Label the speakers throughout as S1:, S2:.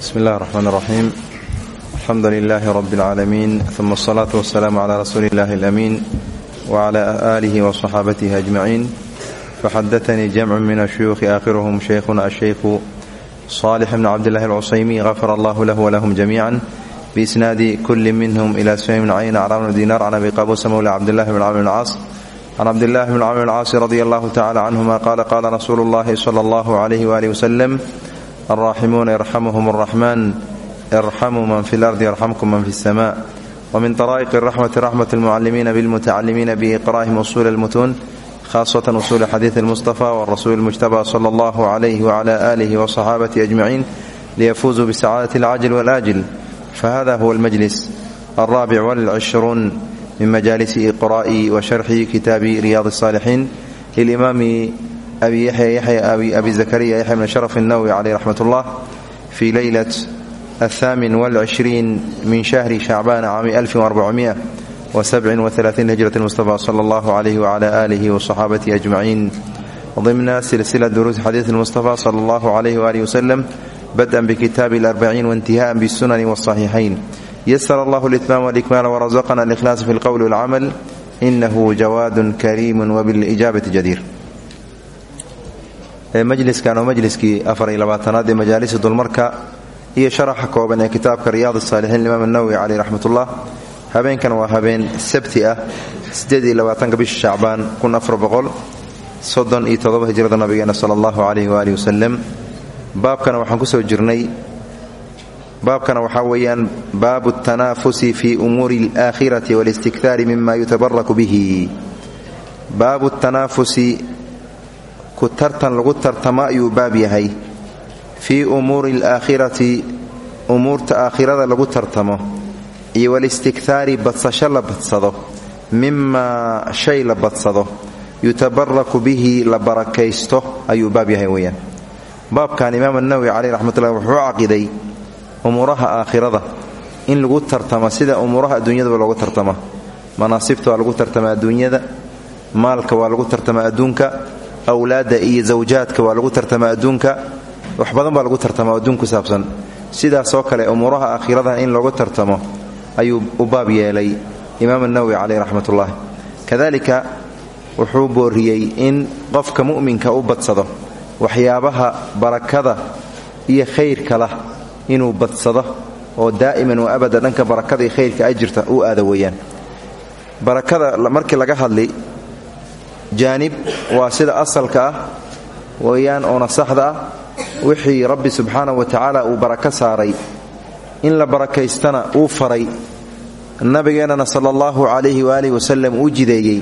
S1: bsmi اllah الرحmn الرaxيim alxamdu لlah rb العaalamiin ثuma الصlaaة والسlaam عlى rasuuli اllahi الأmiin وعlى آlih وصxaabatih أجmaعiin faxadaثnii jamc min الshuyuuخi aakhiruhm shaykhuna الshaykhu صالح bn cabdالlahi الcusaymi غafar allah lah wlahm جamiعا بisnaadi kuli minhm إlى sfym bn cayn clى bn dinar can abi qabusa mawla cabdالlahi bn cmr bn caas can cabdالlahi bn cmr bn caasi radi allah tacala canهuma qala qala rasuulu اllahi slى اllah عlyh وalih wslm الراحمون يرحمهم الرحمن ارحموا من في الأرض يرحمكم من في السماء ومن طرائق الرحمة رحمة المعلمين بالمتعلمين بإقرائهم أصول المتون خاصة أصول حديث المصطفى والرسول المجتبى صلى الله عليه وعلى آله وصحابة أجمعين ليفوزوا بسعادة العاجل والآجل فهذا هو المجلس الرابع والعشرون من مجالس إقراء وشرح كتاب رياض الصالحين للإمام abi yaxya yaxya abi zakariya yaxya bn sharaf الnawwi caleyh raxmat ullah fii leylat aلthaamin wاlcishriin min shahri shacbaan caami alfin وarbacumiئa وsabcin وaلaaثiin hijrat mustafa slى اllah عalayh wعlى آlih وصaxaabatihi أجmaciin ضimna silsila duruusi xadiiث mustafa slى اllah عalayh وalih wslm badأa bkitaabi اlأrbaciin waاntihaءa bالsunani والصaxiixayn ysr allah اlإtmaam واlإkmaal وrazqna اlإkhlaas fi اlqwl والcamal inahu jawaad kariim wbاlإjaabaةi jadiir majliskan oo majliskii afar iyo labaatanaad ee majaalisi dulmarka iyo sharaxa kooban ee kitaabka riyaad saalixiin imaam nawowi caleyh raxmatullah. Habeenkan waa habeen sabti ah bisha shacbaan hijrada nabigeena sala allahu caleyhi waaalih wasalam baabkana waxaan ku soo jirnay baabkana waxaa weeyaan baabu tanaafusi fi umuuri alaakhirati walistikhaari mima yutabaraku bihi. Baabu tanaafusi ku tartan lagu tartamo ayuu baab yahay. Fii umuuri alaakhirati umuurta aakhirada lagu tartamo. Iyo walistikhaari badsasho la badsado. Mimaa shay la badsado. Yutabaraku bihi la barakaysto ayuu baab yahay weyaan baabkan imaam anawowi caleyh raxmatullahi wuxuu caqiday umuuraha aakhirada. In lagu tartamo sida umuuraha adduunyadaba loogu tartamo manaasibta waa lagu tartama adduunyada. Maalka waa lagu tartama adduunka awlaadda iyo zawjaadka waa lagu tartama adduunka wax badan baa lagu tartama adduun ku saabsan sidaasoo kale umuuraha aakhirada in loogu tartamo ayuu u baab yeelay imaam anawowi caleyh raxmatullahi kadalika wuxuu booriyey in qofka mu'minka u badsado waxyaabaha barakada iyo khayrka lah inuu badsado oo daa'iman wa abada dhanka barakada iyo khayrka ay jirta u aada weeyaan. Barakada markii laga hadli jaanib waa sida asalka ah weeyaan oona saxda ah wixii rabbi subxaana wa tacaala uu barako saaray. In la barakaystana uu faray. Nabigeennana sala allahu calayhi waaalih wasalam uu jideeyey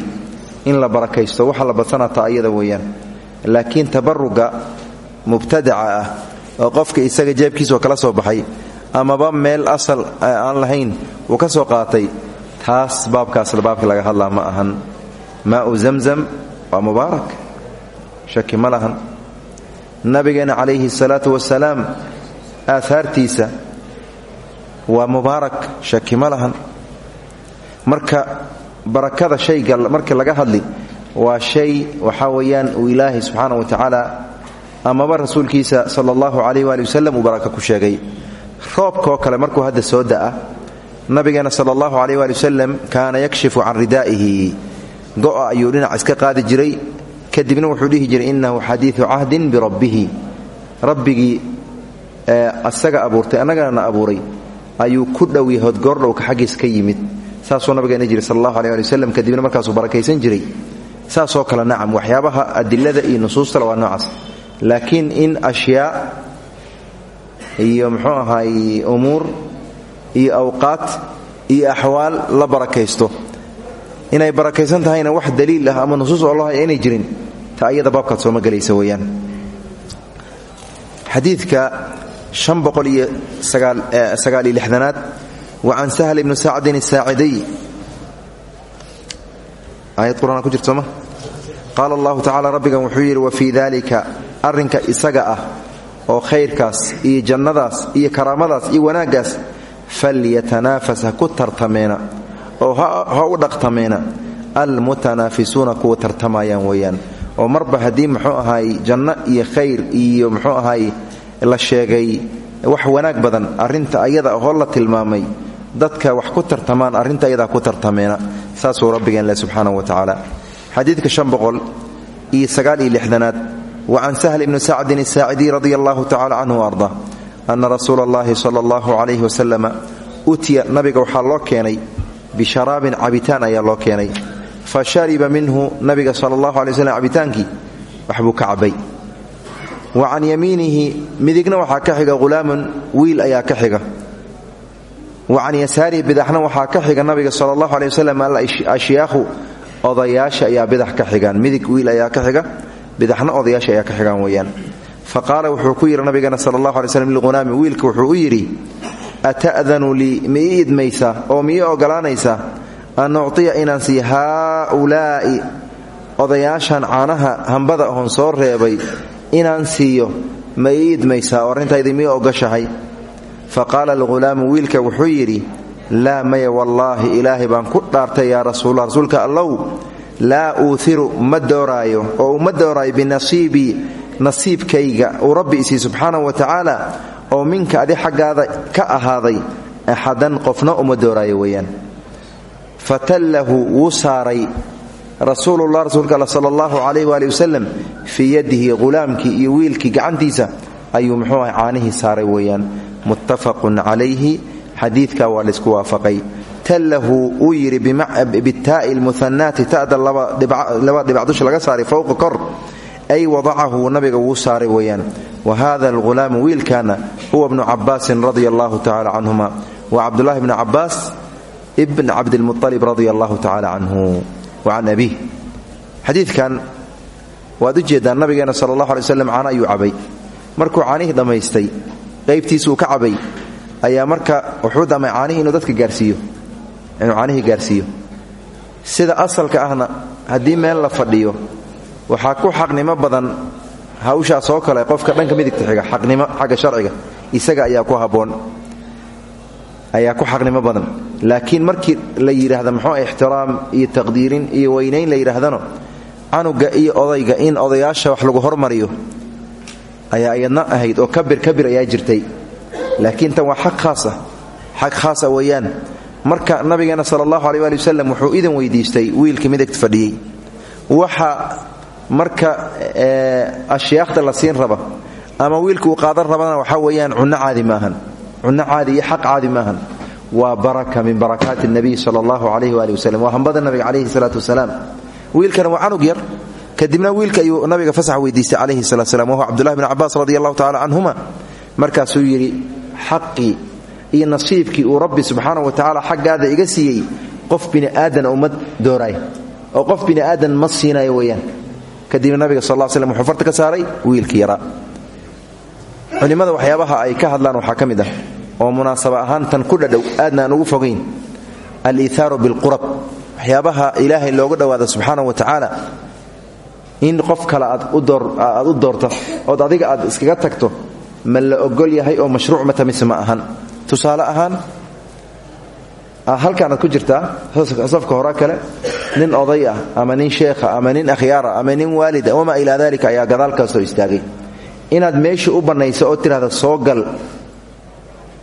S1: in la barakaysto. Waxa la badsanata ayada weeyaan. Laakiin tabaruga mubtadaca ah oo qofka isaga jeebkiisoo kala soo baxay amaba meel asal aan lahayn uu ka soo qaatay taas baabkaas baabka laga hadlaa ma ahan maau zamzam waa mubaarak. Shaki ma lahan. Nabigeena calayhi salaatu wasalaam aahaartiisa waa mubaarak shaki ma lahan. Marka barakada shayga marka laga hadli waa shay waxaa weeyaan uu ilaahay subxaana wa tacaala amaba rasuulkiisa sala allahu calayh waali wasalam uu baraka ku sheegay. Roobkaoo kale markuu hadda soo da'a nabigeena sala allahu calayh waali wasalam kaana yakshifu can ridaa'ihi go'a ayuu dhinac iska qaadi jiray. Kadibna wuxuu dhihi jiray innahu xadiidu cahdin birabbihi. Rabbigii asaga abuurtay annagana na abuuray ayuu ku dhow yahood goordhowka xaggiis ka yimid. Saasuu nabigeena jiri sal allahu aleh ali waslem kadibna markaasuu barakaysan jiray. Saasoo kale nacam waxyaabaha adilada iyo nusuustale waa noocaas. Laakiin in ashyaa iyo muxuu ahaay umuur iyo awqaat iyo axwaal la barakaysto inay barakaysan tahayna wax daliil ah ama nusuus allah aynay jirin ta ayada baabkaad sooma gelaysa weeyaan. Xadiidka wa can sahl ibni sacdin asaacidiy aayad qur'aan ku jirta sooma qaala allahu tacala rabbigan wuxuu yidhi wa fii dalika arrinka isaga ah oo khayrkaas iyo jannadaas iyo karaamadaas iyo wanaaggaas falyatanaafas ku tartameena oo ha u dhaqtameena almutanaafisuuna kuwa tartamayaan weeyaan. Oo marba haddii muxuu ahaay janno iyo khayr iyo muxuu ahaay la sheegay wax wanaag badan arrinta ayada ahoo la tilmaamay. Dadka wax ku tartamaan arrinta ayadaa ku tartameena saasuu rabbigeen leh subxaana wa tacaala. Xadiidka iyo sagaal iyo lixdanaad. Wa can sahl ibni sacdin asaacidiy radia allahu tacala canhu arda. Ana rasuula allahi sala allahu calayhi utiya nabiga waxaa loo keenay bisharaabin cabitaan ayaa loo keenay fa shariba minhu nabiga sala allahu alay waslm cabitaankii waxbuu wa can yamiinihi midigna waxaa ka xiga hulaamun wiil ayaa ka xiga wa can yasaarihi bidaxna waxaa ka xiga nabiga sala allahu aley wasalam alashyaakhu odayaasha ayaa bidax ka xigaan midig wiil ayaa ka xiga bidaxna odayaasha ayaa ka xigaan weeyaan fa wuxuu ku yidhi nabigeena sala allahu alay slm lilhunaami wiilka wuxuu u yidhi ata'danu lii ma ii oo ma ii an uctiya inaan siiyo haaulaa'i odayaashan caanaha hambada oon soo reebay inaan siiyo ma ii idmaysaa oo arrintaydi mii ogashahay fa qaala alghulaamu wiilka wuxuu yidhi laa maya wallaahi ilaahay baan ku dhaartay yaa rasuullah rasuulka allow laa uuhiru ma dooraayo oo uma dooraayo binasiibii nasiibkayga uu rabbi isii subxaanahu wa tacaala oo minka adi xaggaada ka ahaaday axadan qofna uma dooraayo weeyaan. Fatallahu wuu saaray rasuulullah rasuulka all sala allahu calayh waali wasalam fii yadihi hulaamkii iyo wiilkii gacantiisa. Ayuu muxuu ah caanihii saaray weeyaan. Muttafaqun calayhi xadiidka waa laysku waafaqay. Tallahu uu yidhi bitaa'i lmuhanaati ta'da laba dhibacdusha laga saaray fowqa kor ay wadacahu nabiga wuu saaray weeyaan wa hada alghulaamu wiilkaana huwa bnu cabaasin radia allahu tacala canhuma wa cabdullahi bni cabaas ibn cabdilmualib radia allahu tacala canhu wa can abiih xadiidkan waad u jeeddaan nabigeena sala allahu alay waslam caano ayuu markuu caanihii dhammaystay qaybtiisuu ka cabay ayaa marka wuxuu damay caanihii inuu dadka gaarsiiyo inuu caanihii gaarsiiyo sida asalka ahna haddii meel la fadhiyo waxaa ku xaqnimo badan hawshaas oo kale qofka dhanka midigta xiga xaqnimo xagga sharciga isaga ayaa ku habboon ayaa ku xaqnimo badan. Laakiin markii la yidhaahda muxuu ixtiraam iyo taqdiirin iyo weynayn la yidhaahdano canuga iyo odayga in odayaasha wax lagu hormariyo ayaa iyadna ahayd oo kabir kabir ayaa jirtay. Laakiin tan waa xaq khaasa xaq khaasa weeyaan. Marka nabigeena sala allahu aleh waali wuxuu idan weydiistay wiilkii midigta fadhiyey waxa marka ashyaakda la siin raba ama wiilka uu qaadan rabana waxaa weeyaan cunno caadi maahan cunno caadi iyo xaq caadi maahan. Waa baraka min barakaati nabiy sala allahu calayhi waali wasalam waa hambada nabiga calayhi wasalaam. Wiilkana waa canug yar kadibna wiilka ayuu nabiga fasax weydiistay calayhi salatu slam wahuwa cabdullahi bn cabaas radi allahu tacala canhuma markaasuu yidhi xaqii iyo nasiibkii uu rabbi subxaana wa tacaala xaggaada iga siiyey qof bini aadan uma dooraay oo qof bini aadan ma siinayo weeyaan kadibna nabiga sal l slm wuxuu ka saaray wiilkii yaraa culimmada waxyaabaha ay ka hadlaan waxaa ka mid ah oo munaasaba ahaan tan ku dhadhow aadna aan ugu fogayn aliithaaru bilqurab. Waxyaabaha ilaahay looga dhowaada subxaana wa tacaala. In qof kale aad u doorto ood adiga aad iskaga tagto ma la ogol yahay oo mashruuc mata mise ma ahan. Tusaale ahaan halkaanaad ku jirtaa safka hore kale nin oday ah ama nin sheekha ama nin akhyaara ama nin waalida wamaa ilaa dalika ayaa gadaalkaasoo istaagay. Inaad meeshii u bannayso oo tidhahda soo gal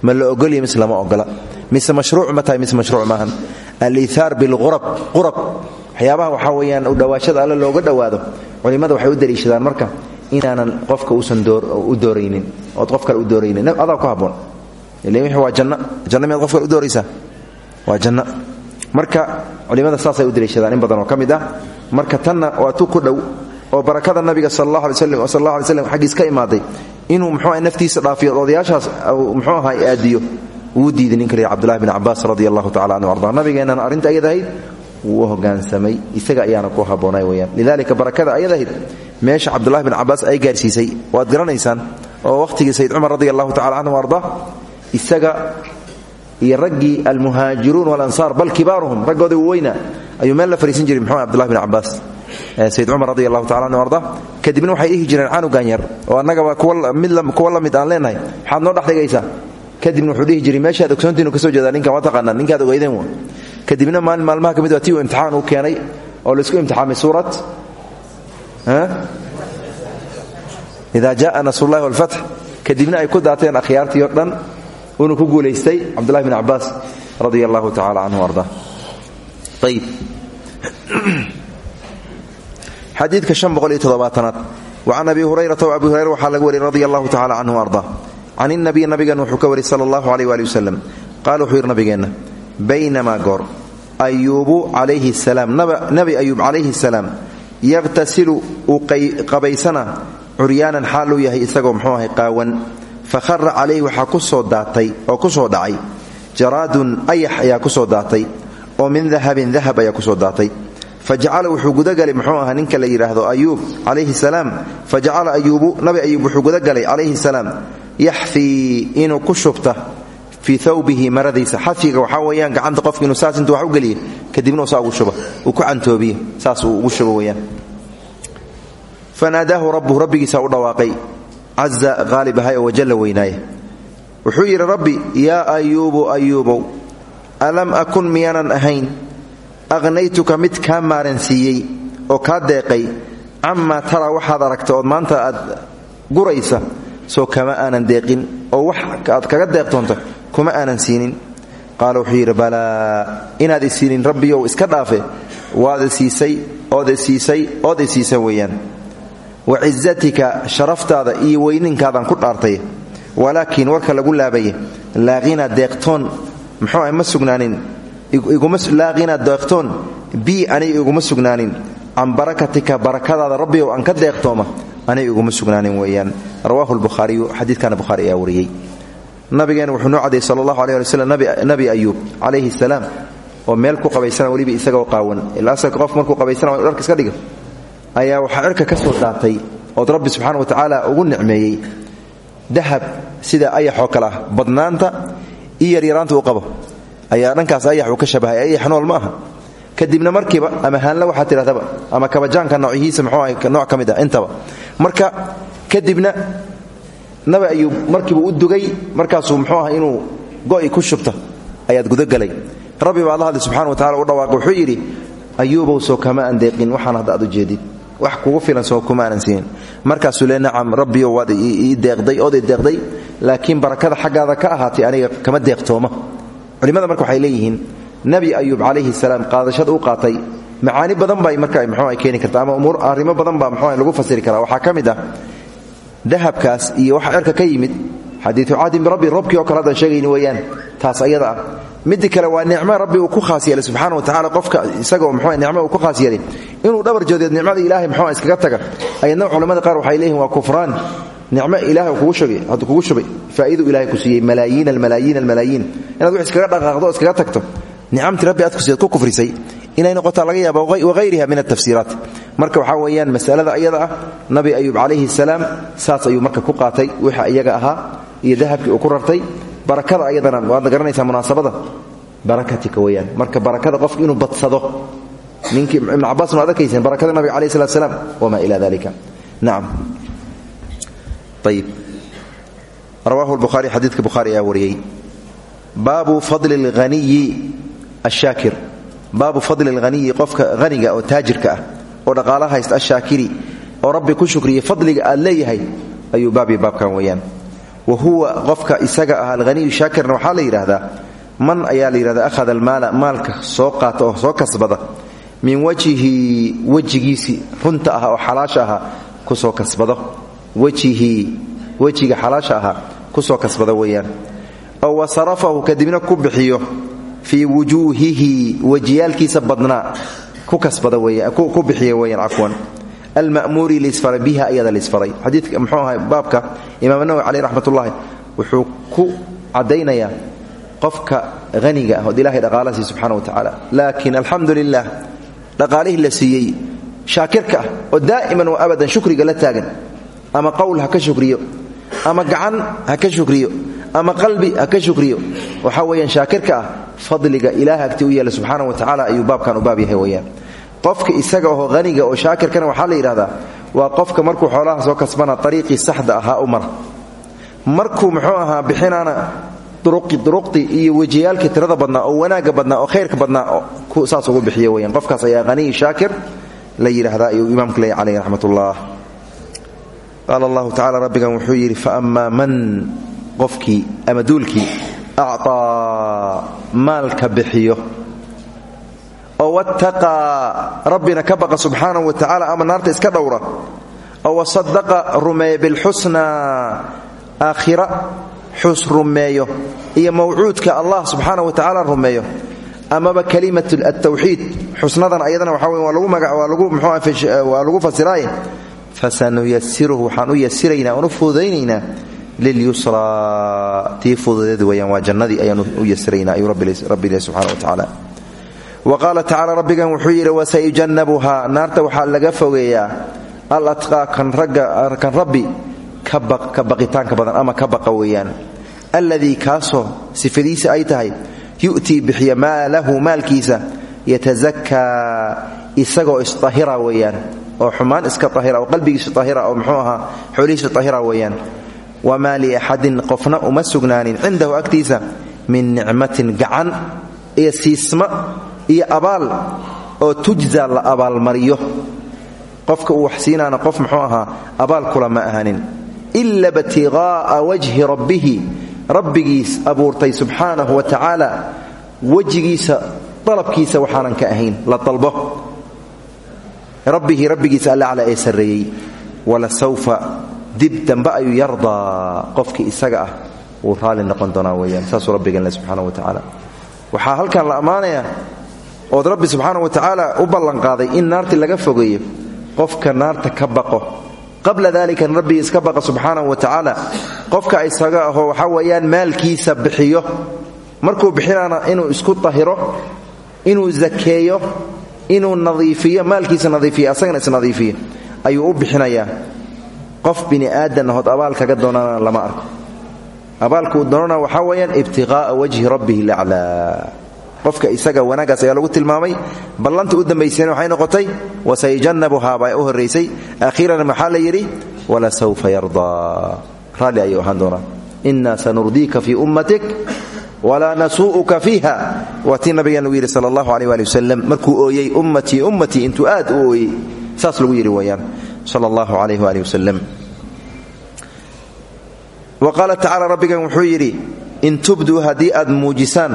S1: ma la ogolya mise lama ogola. Mise mashruuc ma tahay mise mashruuc maahan. Aliithaar bilqurab qurab. Waxyaabaha waxaa weeyaan u dhowaashada alle looga dhowaado culimmada waxay u daliishadaan marka inaanan qofka uusan u dooraynin. Ood qof u dooraynin. Adaa ku habboon. Ila wixii waa janno janno miyaad qof u dooraysaa? Waa janno marka culimmada saasay u daliishadaan in badan oo ka mid ah. Marka tanna waa tu ku dhow oo barakada nabiga sal allah alay slam sal allah alay ka imaaday inuu muxuu naftiisa dhaafiyo odayaashaas muxuu ahaa aadiyo wuu diiday ninka lihi cabdullahi bin cabaas radi allahu anhu arda. Nabigeennana arrinta ayadahayd wuu hogaansamay isaga ayaana ku habboonay weyaan lidalika barakada ayadahayd meesha cabdullahi bin cabaas ay gaarsiisay waad garanaysaan oo wakhtigii sayd cumar radi allahu tacala arda isaga iyo raggii almuhaajiruun walansaar bal kibaaruhum raggooda weyna ayuu meel la fariisan jiray muxuu abdullahi bin cabaas sayd cumar radi allahu tacala anhu arda kadibna waxay dhihi jireen canugan yar oo annagaba kuwa la mid aan leenahay maxaad noo dhex dhigaysaa. Kadibna wuxuu dhihi jiray meeshaad ogsoontiinu ka soo jeedaa ninkan waa taqaanaan ninkaad ogeydeen kadibna maalin maalmaha ka waa uu imtixaan uu keenay oo la isku imtixaamay suurat ida jaءa nasrullahi wاlfatx kadibna ay ku daateen akhyaartii o dhan uuna ku guulaystay cabdullahi bn cabaas radia allahu tacala canhu arda xadiidka an boqol iyo toddobaatanaad. Wacan abi hurayrata abi hurayra waxaa laga wariyay radia allahu tacala canhu arda can inabiy nabigan wuxuu ka wariyay sala allahu aleyh waali wasalam qaala wuxuu yidhi nabigeenna baynamaa goor ayuubu calayhi salaam. Nabi ayuub calayhi salaam qabaysana curyaanan xaaluu yahay isagoo muxuu ahay qaawan fa khara calayhi waxaa ku soo daatay oo ku soo dhacay. Jaraadun ayax ayaa ku soo daatay oo min dahabin dahab ayaa ku soo daatay. Fajacala wuxuu gudagalay muxuu ahaa ninka la yidhaahdo ayuub calayhi salaam. Fajacala ayuubu nabi ayuub wuxuu gudagalay calayhi salaam. Yaxfii inuu ku shubta fii thawbihi maradiisa. Xafiga waxaa weeyaan gacanta qofka inuu saas intuu wax u geliya kadibna saa shuba. Uu ku cantoobiye saas uu ugu shubo weeyaan. Fanaadaahu rabbuhu rabbigiisa u dhawaaqay caza qaalib ahay oo wajalla weynaaye. Wuxuu yidhi rabbi yaa ayuubu ayuubow alam akun miyaanan ahayn? Aqhnaytuka mid kaa maaransiiyey oo kaa deeqay camaa tara waxaad aragta ood maanta aad guraysa soo kama aanan deeqin oo wax aad kaga deeqtoonta kuma aanan siinin. Qaala wuxuu yidhi balaa inaad isiinin rabbiyow iska dhaafe waad isiisay ood isiisay ood isiisa weeyaan wa cizatika sharaftaada iyo weyninkaadaan ku dhaartay. Walaakiin warka lagu laabaye laaqina deeqtoon muxuu ah ma sugnaanin. Laa qina deeqtoon bii aniga iguma sugnaanin. Can barakatika barakadaada rabbiyow aan ka deeqtooma aniga iguma sugnaanin weeyaan. Rawaahu lbukhaariyu xadiidkana bukhaari ayaa wariyey. Nabigeena wuxuu noo cadayy sala allahu aleh ali nabi ayuub calayhi salaam oo meel ku qabaysana weliba isagoo qaawan. Ilaasaka qof markuu qabaysana wa dharka iska dhiga ayaa waxaa cirka ka soo daatay ood rabbi subxaana wa tacaala ugu nicmeeyey dahab sida ayaxoo kale ah badnaanta iyo yaryaraanta uu qabo. Ayaa dhankaas ayax uu ka shabahay ayax nool ma aha. Kadibna markiiba ama haanla waxaa tidhahdaba ama kabajaanka noocyihiisa muxuu nooc ka mid ah intaba. Marka kadibna nabi ayuub markiiba u dugay markaasuu muxuu aha inuu go'i ku shubta ayaad gudagelay rabbi baa alla hadli wa tacala u dhawaaqay wuxuu yidhi ayuubow soo kama aan deeqin waxaan hadda aad u jeedid wax kugu filan soo kuma aanan siinin markaasuu le nacam rabbiyo waad ii deeqday ood deeqday laakiin barakada xaggaada ka ahaatay aniga kama deeqtooma. Culimada marka waxay leeyihiin nebi ayuub calayhi salaam qaadashada u qaatay. Macaani badan bay marka mxuu ay keeni karta ama umuur arrimo badan baa mxuu lagu fasiri karaa. Waxaa ka mid ah dahabkaas iyo waxa cirka ka yimid xadiiu caadin birabbi roobkii oo kale haddaan sheegayni weeyaan taas ayada ah. Midda kale waa nicmo rabbi uu ku khaas yeelay subxana wa tacala qofka isagoo mxuu nicmo uu ku khaas inuu dhabar joodeed nicmada ilaahay mxuu iskaga taga ayadna culamada qaar waxay leeyihiin waa kufraan. Nicmo ilahay kugu shubay faa'idu ilahay ku siiyey malaayiin almalaayiin almalaayiin inaad wax iskaga dhaqaaqdo o tagto nicamtii rabbi aad kusiiad ku kufrisay. Inay noqotaa laga yaaba wahayriha min altafsiiraat marka waxaa weeyaan masalada ayada ah nabi ayuub calayhi salaam saas ayuu marka ku qaatay wixi iyaga ahaa iyo dahabkii uu ku rartay barakada ayadana waadna garanaysaa munaasabada. Barakatika weyaan marka barakada qofka inuu badsado ninkii ibn cabaas ma adakayseen barakada nabiga alayh salat slam wama ila dalika nacam ayib rawaahu lbukhaari xadiidka bukhaari ayaa wariyey baabu fadli اlghaniyi ashaakir baabu fadli اlghaniyi qofka haniga oo taajirka ah oo dhaqaala haysta ashaakiri oo rabbi ku shukriya fadliga aad leeyahay ayuu baabi baabkan weeyaan wa huwa qofka isaga ah alhaniyu shaakirna waxaa la yidhaahdaa man ayaa la yidhahda ahada almaala maalka soo qaata oo soo kasbada min wajhihi wejigiisii runta ah oo xalaasha ahaa ku soo kasbado. Wejihii wejiga xalaasha ahaa ku soo kasbada weeyaan. Oo wa sarafahu kadibna ku bixiyo fii wujuuhihi wejiyaalkiisa badnaa ku kasbada weyaan cafwan almamuuri lisfaray biha ayada lisfaray xadiidka muxuu ahay baabka imaam nawowi caleyh raxmatullaahi wuxuu ku caddaynayaa qofka haniga ah ood ilahay dhaqaala siiy wa tacaala laakiin alxamdu lilah dhaqaalihii shaakirka ah oo daa'iman wa abadan shukriga la taagan ama qowl ha ka shukriyo ama gacan ha ka shukriyo ama qalbi ha ka shukriyo waxaa weeyaan shaakirka ah fadliga ilaah agti u yeela subxaana wa tacaala ayuu baabkan u baab yahay weyaan qofka isaga oo haniga oo shaakirkana waxaa la yidhahdaa waa qofka markuu xoolaha soo kasbana ariiqii saxda ahaa u mara. Markuu muxuu ahaa bixinaana duruqdii iyo wejiyaalkii tirada badnaa oo wanaagga badnaa oo khayrka badnaa saas ugu bixiya weyaan qofkaas ayaa haniyi shaakir la yidhaahdaa ayuu imaamka leeya caleyh raxmat ullah qaala allahu tacala rabbigan wuxuu yidhi faammaa man qofkii ama duulkii acطaa maalka bixiyo oo wattaqaa rabbina ka baqa subxaanahu wa tacaala ama naarta iska dhowra oo wasadaqa rumeeya bilxusnaa aakhira xus rumeeyo iyo mawcuudka allah subxaanahu wa tacaala rumeeyo amaba kalimat altawxiid xusnadan ayadana waxa wey waa lagu fasiraaye fasanuyasiruhu waxaan u yasiraynaa oon u fududaynaynaa lilyusraa tii fududeed weyaan waa jannadii ayaan u yasiraynaa ayuu rabbi ilahi subxana wa tacaala wa qaala tacala rabbigan wuxuu yidhi wasayujannabuhaa naarta waxaa laga fogeeyaa al atqaa kan rabbi ka baqitaanka badan ama ka baqa weeyaan alladii kaasoo sifadiisa ay tahay yu'tii bixiya maalahu maalkiisa yatasakaa isagoo isahira weeyaan oo xumaan iska ahira oo qalbigiisu ahira oo muxuu ahaa xoolihiisu ahira weeyaan wamaa liaxadin qofna uma sugnaanin cindahu agtiisa min nicmatin iyo abaal oo tujza la abaalmariyo. Qofka uu wax qof muxuu ahaa abaal kula ma ahanin ila btiqaa'a wajhi rabbihi. Rabbigiis abuurtay subxaanahu wa tacaala. Wejigiisa dalabkiisa waxaanan ka ahayn la dalbo. Rabbihi rabbigiisa allacla ee sarreeyey. Wala sawfa dib dambe ayuu yardaa. Qofkii isaga ah wuu raalli noqon doonaa weyaan saasuu rabbigan le subxaana wa tacaala. Waxaa halkan la ammaanayaa ood rabbi subxaana wa tacaala u ballanqaaday in naartii laga fogeeyo qofka naarta ka baqo. Qabla dalika rabbi iska baqa subxaanahu wa tacaala qofka isaga ahoo waxaa weeyaan maalkiisa bixiyo. Markuu bixinaana inuu isku tahiro inuu zakeeyo inuu nadiifiyo maalkiisa nadiifiyo asagana isnadiifiyo ayuu u bixinayaa. Qof bini aadan ahood abaal kaga doonana lama arko. Abaalkuu doonana waxaa weeyaan ibtiqaa'a wajhi rabbihi laclaa qofka isaga wanaagaas ayaa lagu tilmaamay. Ballanta u dambayseen waxay noqotay wasayujannabuhaa baa u horraysay akhiiran maxaa la yidhi? Walasawfa yardaa. Raalli ayuu ahaan doonaa. Inna sanurdiika ummatik walaa nasuu'uka fiiha. Waa tii nabigan lagu yidhi sala allahu aleyh waali wasalam markuu ooyey ummatii aad u saas lagu yidhi weyaan sala allahu calayh waali wa qaala tacala rabbigan wuxuu yidhi in tubduu haddii aad muujisaan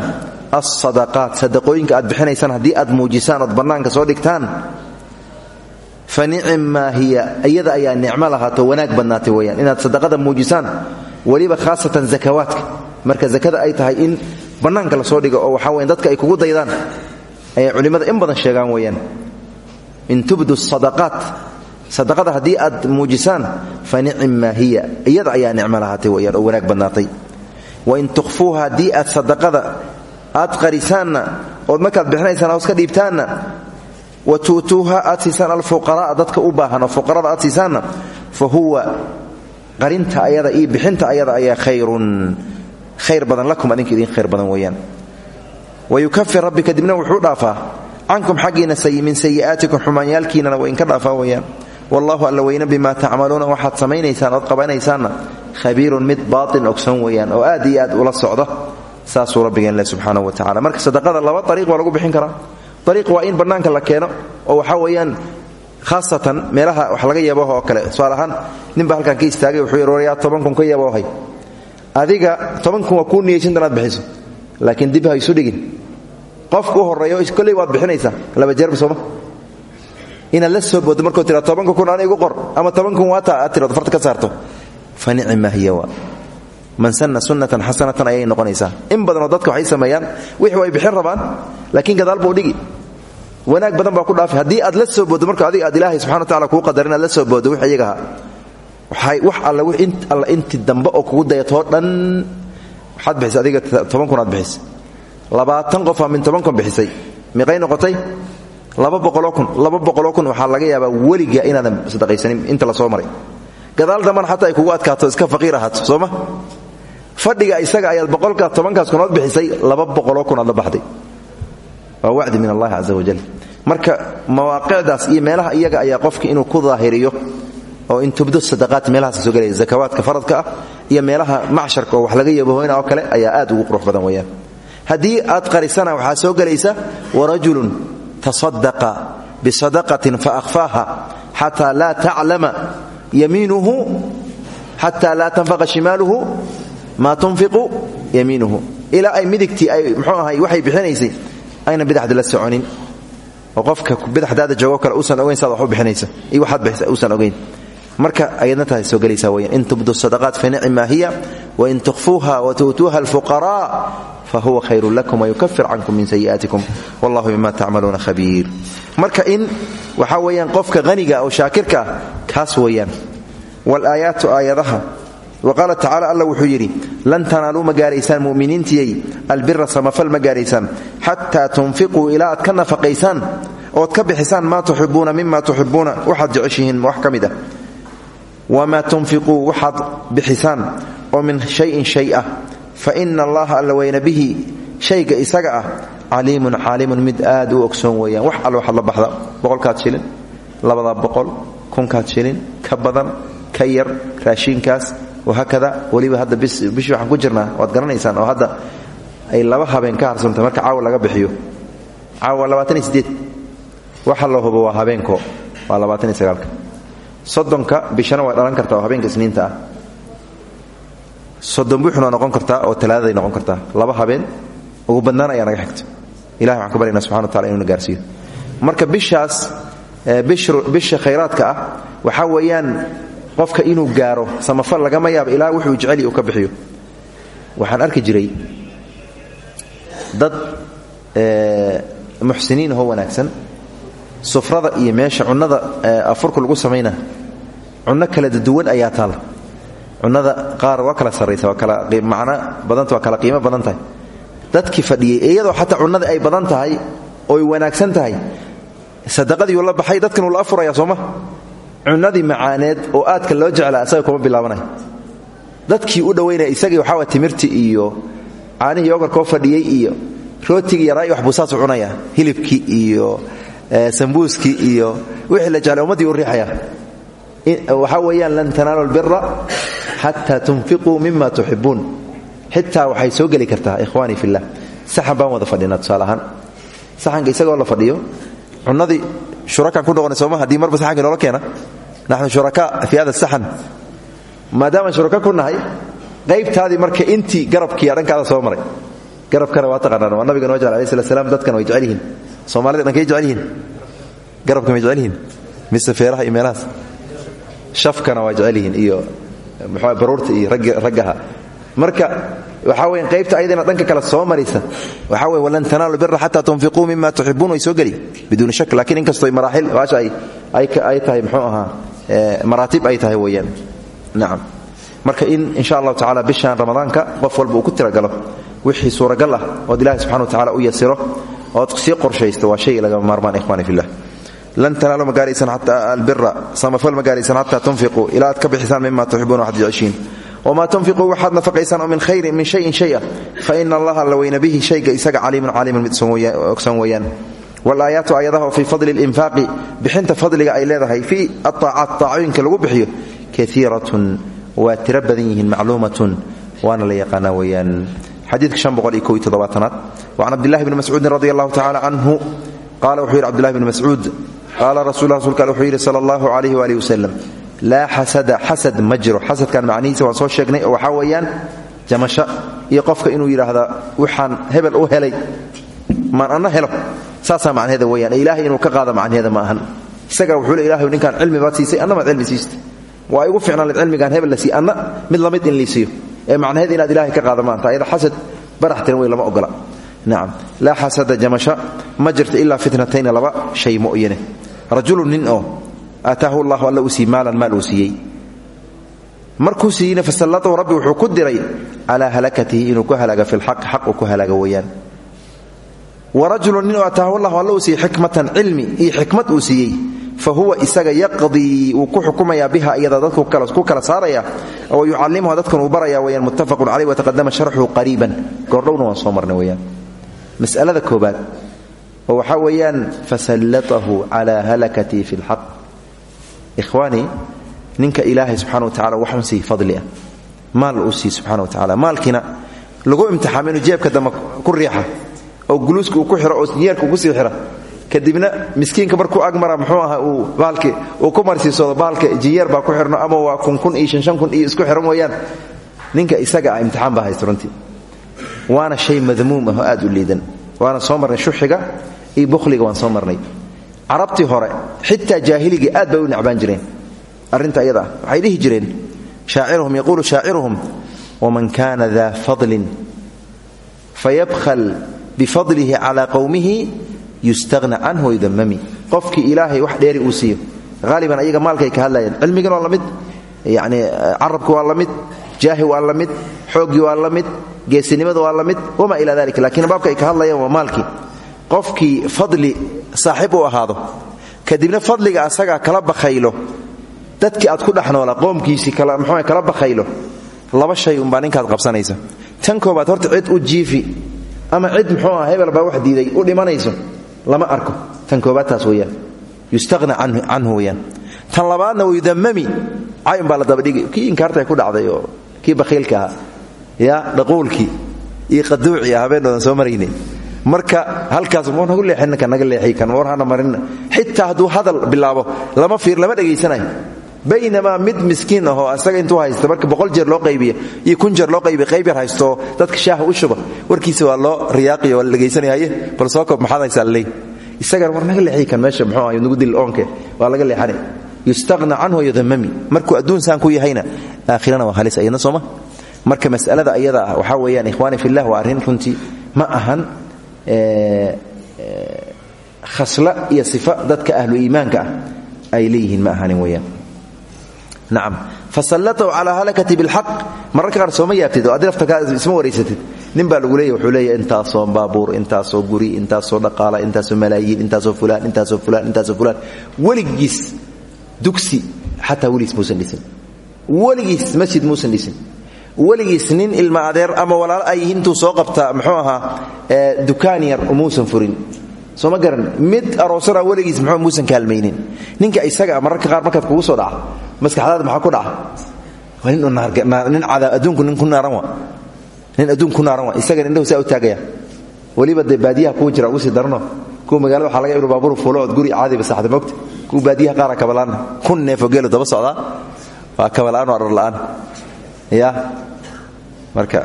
S1: alsadaqaat sadaqooyinka aad bixinaysaan haddii aad muujisaan ood bannaanka soo dhigtaan. Fa nicim maa hiya iyada ayaa nicmo lahaato wanaag badnaatay weyaan inaad sadaqada muujisaan weliba khaasatan zakawaadka. Marka zakada ay tahay in bannaanka la soo dhigo oo waxaa weyan dadka ay kugu daydaan ayay culimmada in badan sheegaan weeyaan. In tubdu sadaqaat sadaqada haddii aad muujisaan fa nicim hiya iyada ayaa nicmo lahaatay wanaag badnaatay. Wain tukhfuuha haddii aad sadaqada aad qarisaanna ood markaad bixinaysaan hoos ka dhiibtaanna wa tu'tuuha aad siisaan alfuqara'a dadka u baahan oo fuqarada aad siisaanna fa huwa qarinta ayada iyo bixinta ayada ayaa khayrun. Khayr badan lakum adinka idin khayr badan weeyaan. Wa yukafir rabbi kadibna wuxuu dhaafaa. Cankum xaggiina min sayi'aatikum xumaanyaalkiinana waa inka dhaafaa weeyaan. Wallahu alla weyne bimaa tacmaluuna waxaad samaynaysaan ood qabanaysaanna khabiirun mid baatin ogsan weeyaan oo aad iyo aad ula socdo saasuu rabbigeen leh subxaanahu wa tacala marka sadaqada laba ariiq waa lagu bixin karaa. Ariiq waa in bannaanka la keeno oo waxaa weeyaan khaasatan meelaha wax laga yabooha oo kale. Tusaale ninba halkan ka istaagay wuxuu yidhi waryaa kun ka yaboohay adiga toban kun waa kuu niyeysan bixiso laakiin dib ha dhigin. Qofka u horreeyo waad bixinaysaa laba jeerba sooma inaad la soo booddo markuu tira tobanka kun anigu qor ama toban kun waata aad tirado farta ka saarto. Fa hiya waa man sanna sunnatan xasanatan ayay noqonaysaa. In badanoo dadka waxay sameeyaan wixii way bixin rabaan laakiin gadaal buu dhigi. Wanaag badan baa ku dhaafi. Haddii aad la soo booddo marka adiga aad ilaahay subxana wa tacala kuu qadarin aad la soo booddo wix iyaga waxay wax alla alla inti dambe oo kugu dayatoo dhan waxaad bixisay adiga toban kun aad bixisay. Labaatan qofaa min toban kun bixisay. Miqay noqotay? Laba boqoloo kun. Laba boqoloo kun waxaa laga yaabaa weliga inaadan sadaqaysanin. Inta la soo maray. Gadaal dambana xataa ay kugu adkaato iska faqiir ahaato sooma fadhiga isaga ayaad boqolkaas tobankaas kunood bixisay laba boqoloo kun la baxday. Waa wacdi min allahi caza wajal marka mawaaqicdaas iyo meelaha iyaga ayaa qofka inuu ku daahiriyo oo in tubdo sadaqaat meelahaas soo gelaya zakawaadka faradka ah iyo meelaha macsharka wax laga yabahoyna oo kale ayaa aad ugu qurux badan weeyaan. Haddii aad qarisana waxaa soo gelaysa warajulun tasadaqa bisadaqatin fa akhfaaha xataa laa taclama yamiinuhu xataa laa tanfaqa shimaaluhu maa tunfiqu yamiinuhu. Ilaa ay midigtii ay mxuu ahay waxay bixinaysay ayna bidaxda la soconin. Qofka bidaxdaada joogo kale uusan ogeyn saad wax u bixinaysa. Iyo waxaad uusan ogeyn. Marka ayadna tahay soo gelaysaa weyaan in tubdu sadaqaat fa nicmaa hiya wain tukhfuuha watu'tuuha alfuqaraa fahuwa khayrun lakum wayukafir cankum min sayi'aatikum wallahu bima tacmaluuna khabiir. Marka in waxaa weeyaan qofka haniga oo shaakirka ah kaas weeyaan. Walaayaatu aayadaha wa qaala tacala alla wuxuu yidhi lan tanaaluu ma gaaraysaan mu'miniintiyey albira samafal ma gaaraysaan xataa tunfiquu ilaa aad ka nafaqaysaan ood ka bixisaan maa tuxibuuna mima tuxibuuna waxaad jeceshihiin wax ka mid ah. Wamaa tunfiquu waxaad bixisaan oo min shayin shay ah fa ina allaha alla weyna bihi shayga isaga ah caliimun caalimun mid aad u ogsoon weeyaan. Wax alle wahaakada weliba hadda bishii waxaan ku jirnaa waad garanaysaan oo hadda ay laba habeen ka harsantay marka caawa laga bixiyo. Caawa labaataniyo sideed waxa la hubo waa habeenko waa labaataniyo sagaalka. Soddonka bishana way dhalan kartaa oo habeenka isniinta ah. Soddon buuxuna noqon kartaa oo talaadaday noqon kartaa. Laba habeen ugu badnaan ayaa naga bisha khayraadka ah waxaa qofka inuu gaaro samafal lagama yaabo ilaa wuxuu jeceli uu ka bixiyo. Waxaan arki jiray dad muxsiniin ahoo wanaagsan sufrada iyo meesha cunnada afurka lagu samayna. Cunno kala duwan ayaa taalla cunnada qaar waa kala sarraysa waa kala macno badanta waa kala qiimo badan tahay. Dadkii iyadoo xataa cunnada ay badan tahay ooy wanaagsan tahay. Sadaqadiiuu la baxay dadkan uu la afuraya sooma cunadii macaaneed oo aadka loo jeclaa isaga kuma bilaabanay. Dadkii u dhowaynaya isagii waxaa timirti iyo caanihii ogarkoo fadhiyey iyo rootigii yaraa wax buu saasu cunaya. Hilibkii iyo sambuuskii iyo wixii la jeclay ummaddii u riixaya. Waxaa weeyaan lan tanaalu albira xataa tunfiquu mima tuxibuun xitaa waxay soo geli kartaa ikhwaanii fillah. Saxan wada fadhinaa tusaale saxanka isagoo la fadhiyo cunadii shurakaan ku noqonay sooma haddii marba saxankii noola keena. Naxnu shurakaa fi hada saxan. Maadaamaan shuraka ku nahay marka intii garabkiiya dhankaada soo maray. Garabkana waa taqaanaan waa nabiga noo jecel alai slat way jecel soomaalida dhankay jecel yihiin garabka may jecel mise feeraha iyo shafkana waa jecel iyo muxua baruurta iyo raggaha. Marka waxaa weya qaybta ayadana dhanka kale soo maraysa. Waxaa wey walan tanaalu bira xataa tunfiquu mima tuxibuun way soo geli. Biduuni shak lakiin inkastoo maraaxil baasha ay tahay mxuu ahaa maraatib ay tahay weeyaan. Nacam marka in insha allahu tacala bishaan ramadaanka qof walba uu ku tiragalo wixii suuragal ah ood ilahi subxana wa tacala u yasiro ood sii qorshaysto waa shay lagama maarmaan ikhwani fillah. Lan tanaalu ma gaaraysan xataa albira samafal ma gaaraysan xataa tunfiquu ilaa aad ka bixisaan mima tuxibuun jeceshiin wma tunfiquu waxaad nafaqaysaan min khayrin min shayin shaya. Faina allaha la weyna bihi shayga isaga caliimun caliimun mid ogsan weeyaan walaayaatu aayadaha oo fii fadli linfaaqi bixinta fadliga ay leedahay fii aaacaat taacooyinka lagu bixiyo kaiiratun waa tiro badan yihiin macluumatun waana la yaqaanaa weeyaan xadiidka aad wacan cabdilahi bni mascuudin radi allahu tacala canhu qaala wuxuu yidhi cbdillahi bni mascuud qaala rasul rasulka al wuxuu yidhi sala allahu calayh waalihi wasalam laa xasada xasad ma jiro. Xasadkan macnihiisa waan soo sheegnay oo waxaa weeyaan jamasho iyo qofka inuu yidhaahda waxaan hebel u helay maan anna helo. Saasaa macnaheeda weyaan ilaahay inuu ka qaada macnaheeda ma ahan. Isagaa wuxuu le ilahay ninkaan cilmi baad siisay anna maad cilmi siista. Waa igu ficnaan led cilmigaan hebel la siiy anna mid la mid in liisiiyo ee macnaheed inaad ilaahay ka qaada maanta ayada xasad barax tiran wey lama ogola. Nacam laa xasada jamasho ma jirto ilaa fitnatayna laba aataahu allahu alla uu maalan maal uu markuu siiyeyna fasallatahu rabbi wuxuu ku diray calaa halakatihi inuu ku halaaga fi lxaqi xaq uu ku halaaga weeyaan. Wa rajulu nin oo aataahu allahu alla uu siiyey xikmatan cilmi iyo xikmad fa huwa isaga yaqdii wuu ku xukumayaa biha iyada dadku ku kala saaraya oo yucallimuha dadkan uu baraya weyaan muttafaqun caleyh wataqadama sharxu qariiban. Goordhowna waan soo marnay weyaan masalada koobaad oo waxaa weeyaan fasallatahu cala halakatii fi lxaq ikhwaanii ninka ilaahay subxana wa tacala waxun siiy fadli ah. Maal uu siiy subxana wa tacala maalkiina lagu imtixaamo inuu jeebka dambe ku riixa oo guluuska uu ku xiro oo yeerka uu ku sii xira. Kadibna miskiinka markuu agmara muxuu aha uu baalki uu ku marsiisoodo baalka jiyeer baa ku xirno ama waa kun kun iyo shanshan kun iyo isku xiran weeyaan ninka isaga ah imtixaan baa haysta waana shay madmuum ah aad u liidan. Waana soo marnay shuxiga iyo bukhliga waan soo marnay carabtii hore xitaa jaahiliga aad bay u necbaan jireen. Arrinta iyada waxay dhihi jireen shaaciruhum yaquulu shaaciruhum waman kana daa fadlin fayabkhal bifadlihi calaa qowmihi yustahna canhu wayudamami qofkii ilaahay wax dheeri uu siiyo haaliban ayaga maalkay ka hadlayeen cilmigana waa la mid yani carabki waa la mid waa la mid waa la geesinimada waa la mid wamaa dalik lakiin baabka ay ka hadlayaan waa maalkii qofkii fadli saaxiib u ahaado kadibna fadliga asagaa kala bakhaylo. Dadkii aad ku dhex noola qoomkiisii mxuu kala bakhaylo. Laba shay umbaa ninkaad qabsanaysa. Tan koobaad horta cid u jiifi ama cid muxuu ah hebel wax diiday u dhimanayso lama arko. Tan koobaad taas weyaan yustahna canhu weyaan tan labaadna wayudamami cayn baa la dabadhigi kii inkaarta ku dhacday oo kii bakhiilka ahaa. Ya dhaquulkii iyo qaduucii habeennoodan soo maraynay marka halkaas mu nagu leexin ninka naga leexi kan war hana marin. Xitaa hadduu hadal bilaabo lama lama dhegaysanayo baynamaa mid miskiin ahoo asaga intuu haysta marka boqol jeer loo qaybiya iyo kun jeer loo qaybiya qayb yar haystooo dadka shaaha u shuba. Warkiisa waa loo riyaaqiyo waa la bal soo koob maxaad haysaa laleey? Isagana war naga leexi kan meesha muxuu ahay nagu dil oonke. Waa laga leexanay yustahna canhu yudamami markuu adduun saan ku yahayna aakhirana waa halis ayadna sooma marka mas'alada ayada ah weeyaan ikhwaani fillah waa arrin runtii ma ahan khasla iyo sifa dadka ahlu iimaanka ah ay leeyihiin ma ahanin weyaan nacam fasallatahu calaa halakati bilxaq mararka qaar sooma yaabtid oo adi lafta isma waraysatid nin baa lagu leeya wuxuu leeya intaasoo baabuur intaasoo guri intaasoo dhaqaala intaasoo malaayiin intaasoo fulaan intaasoo fulaan intaasoo fulaan. Weligiis dugsi xataa weligiis muusan dhisin. Masjid muusan weligiis nin ilma adeer ama walaal ay intuu soo qabta muxuu ahaa dukaan yar muusan furin. Soo ma garan mid aroosana weligiis muxuu muusan kaalmaynin. Ninka isaga mararka qaar markaad kugu soo dhaca maskaxdaada maxaa ku dhaca? Waa nin adduunku nin ku naaran wa nin adduun naaran wa isagan indhahu saa u taagaya. Weliba dee baadiyaha kuwa jira ugu darno. Kuwa magaalada waxaa laga ibnu baabur fuulo ood guri caadiba saxda mogta kuwa baadiyaha qaara kabala'aan kun neefo geelo daba socdaa. Waa kabala'aan oo arar la'aan. Ya marka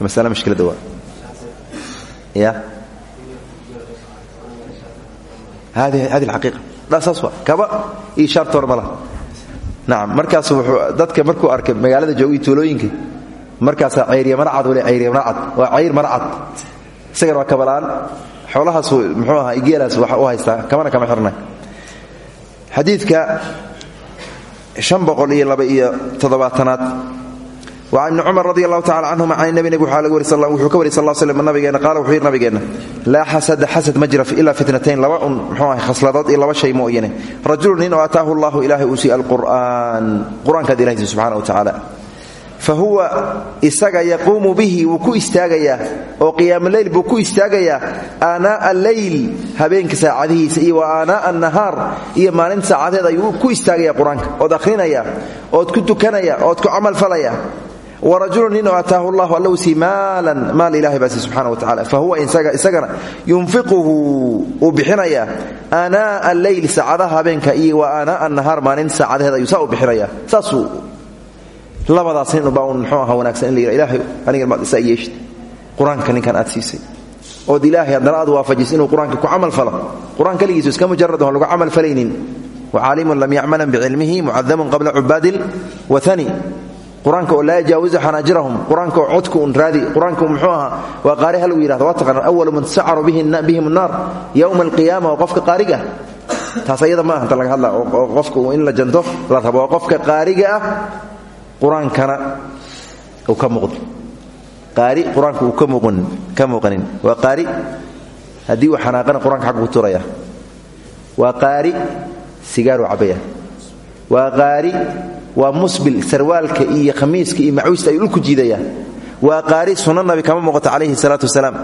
S1: masale mushkilada waa ya? Hadi hadi alxaqiiqa dha saas waa. Kaba iyo shaartoor ma laha. Nacam markaasu wuxuu dadka markuu arkay magaalada jooga iyo tuulooyinka markaasaa cayriya marcad wale cayriya marcad waa cayr marcad isagana waa kabala'aan xoolahaasu muxuu ahaa geelaas waxa u haystaa kamana kama xirnay. Xadiidka an boqol iyo laba iyo toddobaatanaad ibni cumar radi allahu tacala canhuma can nabi nabig wuxuu ka wari sal l slm nabigeena qaala wuxuu yidhi nabigeenna laa xasada xasad ma jira ilaa fitnatayn laba un muxuu ahay khasladood iyo laba shay mooyane ataahu allahu ilaahay uu siiy alqur'aan qur'aankaad ilahay sii subxana wa tacaala fa huwa isaga yaquumu bihi wuu ku istaagayaa oo qiyaamuleyl buu ku istaagayaa aanaa'a alleyl habeenka saacadihiisa iyo wa aanaa'a annahaar iyo maalinta saacadeed ayuu ku istaagaya qur'aanka ood akhrinaya ood ku tukanaya ood ku camalfalaya warajulu nin oo ataahu llahu alla u sii maalan maal ilahay baa sii subxana wa tacala fa huwa isagana yunfiquhu uu bixinayaa aanaa'a alleyl saacadaha habeenka iyo wa aanaa'a annahaar maalinta saacadaheed ayuu saa u bixinaya. Saasuu labadaas ninubaa un muxuu ahaa wanaagsan in la yidha ilahay anigan maad isaa yeeshid. Qur'aanka ninkan aad siisay. Ood ilaahay haddana aad waafajis inuu qur'aanka ku camal falo. Qur'aan keligiisu qur'aanka oo laa yajaawizu xanaajirahum qur'aanka oo codku un raadi qur'aanka muxuu ahaa qaari hal uu yidhahda waa taqaanaan awalu man sacaru bihim annaar yowma alqiyaama waa qofka qaariga ah. Ma ahanta laga hadla oo qofka in la janto la rabo qofka qaariga ah qur'aankana uu ka muuqdo. Qaari qur'aanka uu ka muuqanin. Waa qaari haddii uu xanaaqana qur'aanka xaggu turaya waa qaari sigaaruu cabaya waa qaari waa musbil sarwaalka iyo khamiiska iyo macuusta ayuu dhulku jiidaya waa qaari sunna nabi kama muuqato calayhi salaatu wasalaam.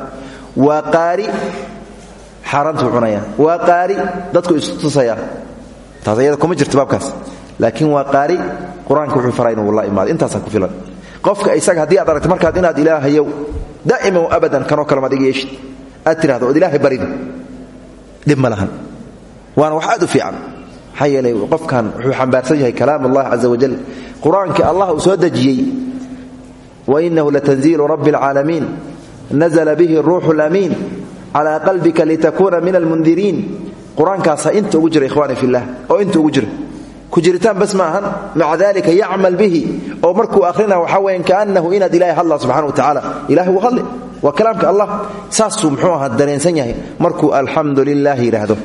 S1: Waa qaari xaaraantuu cunaya waa qaari dadku istusaya taas ayada kuma jirto baabkaas. Laakiin waa qaari qur'aanka wuxuu faraa inuu la imaado. Ku filan. Qofka isaga haddii aad aragto markaad inaad ilaahayow daa'iman abadan kanoo kale maad iga yeeshid. Aad tidhahdo ood ilaahay barido. Dhib waana wax aad u fiican maxaa yeelay qofkan wuxuu xambaarsan yahay kalaam allah caza wajal qur'aankii allah uu soo dejiyey wainahu latanziilu rabbi alcaalamiin nazla bihi ruuxu lamiin calaa qalbika litakuuna min almundiriin qur'aankaasa inta ugu jira ikhwaani fillah oo inta ugu jira. Ku jiritaan bas ma ahan maca dalika yacmal bihi oo markuu akhrina waxaa weyan kaanahu inaad ilahay hadla subxana wa tacaala. Ilahay wuu hadli waa kalaamka allah. Saasuu muxuu dareensan yahay markuu alxamdu lilah yidhaahdo.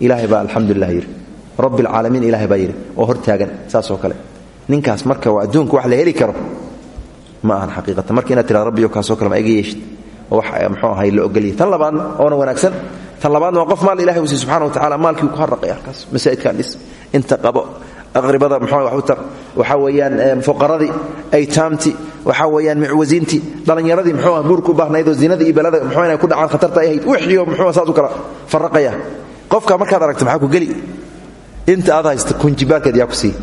S1: Ilahay baa yidhi rabbi alcaalamiin ilahay baa yidhi oo hortaagan saasoo kale. Ninkaas marka waa adduunka wax la heli karo ma ahan xaqiiqatan. Marka inaad tirado rabbiyo kaasoo kale ma iga yeeshid. Oo wax ahay la ogoliyay tan labaadna oona wanaagsan? Tan labaadna waa qof maal ilahay uu siy subxana wa tacala maalkii ku harraqay halkaas. Masaa'idkan dhis inta qabo aqribada mxuu wax u tar. Waxaa weeyaan fuqaradii aytaamtii waxaa weeyaan mucwasiintii dhallinyaradii muxuu ah buurka u baahnaydoo zinada iyo balada muxuu inay ku dhacaan khatarta ay ahayd wixiyo muxuu saas u kala qofka markaad aragto maxaa ku geli inta aad haysta kunjibaarkeed yaa ku sii.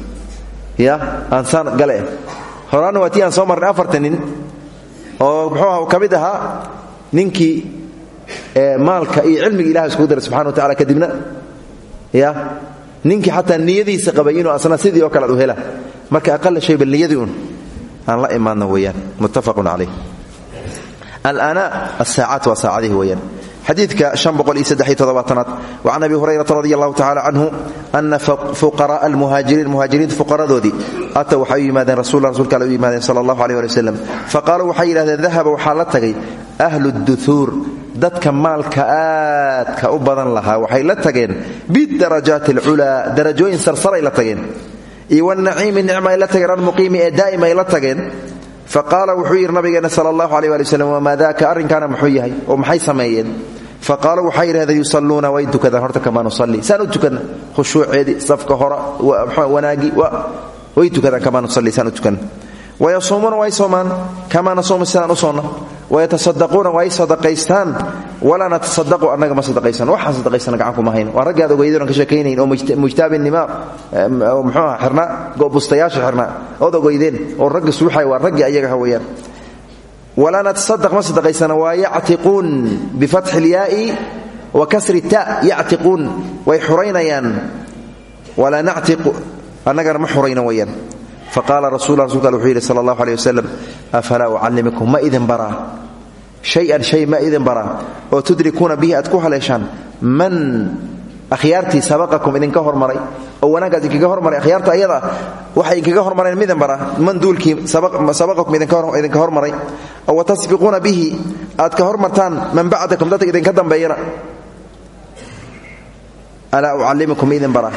S1: Ya aansaan gale. Horaanna waa tii aan soo marnay afartan nin. Oo muxuu ah ka mid ahaa ninkii maalka iyo cilmiga ilahay iskugu daray subxana wa tacala kadibna. Ya ninkii xataa niyadiisa qabay inuu asna sidii oo kale ad u hela. Marka aqala shayba niyadii un aan la imaadno weeyaan. Muttafaqun calayh alana asaacaat waa saacadihi weeyaan xadiidka aad wacan abi hurayrata radi allahu tacala canhu ana fuqara'a almuhaajiriin muhaajiriinta fuqaradoodii ata waxay u yimaadeen rasul rasulka alle u yimaadeen sala allahu aleh ali wasalam faqaaluu waxay yidhahdeen dahaba waxaa la tagay ahlu duhuur dadka maalka aadka u badan lahaa waxay la tageen bidarajaati alculaa darajooyin sarsaray la tageen. Iyo wanaciimi nicma ay la tageen almuqiimi ee daa'im ay la tageen. Faqaala wuxuu yidhi nabigeena sal maxay sameeyeen faqaaluu waxay yidhahdeen yusalluuna way tukadaan horta kamaa nusalli saan u tukadna khushuuceedii safka hora wanaagii way tukadaan kamaa nusalli saan u tukanna wayasuumuuna way soomaan kamaa nasuumu sidaan u soonna wayatasaddaquuna way sadaqaystaan walaa natasadaqu annaga ma sadaqaysan waxaan sadaqaysana gacan kuma hayno waa raggi aad ogeydeen oon ka sheekaynayn oo mujtaabinima oo muxuu aha xirnaa bustayaasha xirnaa ood ogeydeen oo raggi suuxay waa raggi ayaga ha ma waa yactiquun bifatxi ilyaai wa kasri ta yactiquun way xuraynayaan. Walaa nactiqu annagana ma xurayno weeyaan. Faqaala rasul rasulka al wuxuu yidhi sal allahu aleh wasalam afalaa ucallimkum ma idin baraa? Shay-an shay ma idin baraa? Oo tudrikuuna bihi aad ku haleeshaan man akhyaartii sabaqakum idinka hormaray oo wanaaggaas idinkaga hormaray. Akhyaarta ayada waxay idinkaga hormareen ma idin baraa man duulkii sabaqakum idinka hormaray. Oo watasbiquuna bihi aad ka hormartaan man bacdakum dadka idinka dambeeyana. Alaa ucallimkum ma idin baraa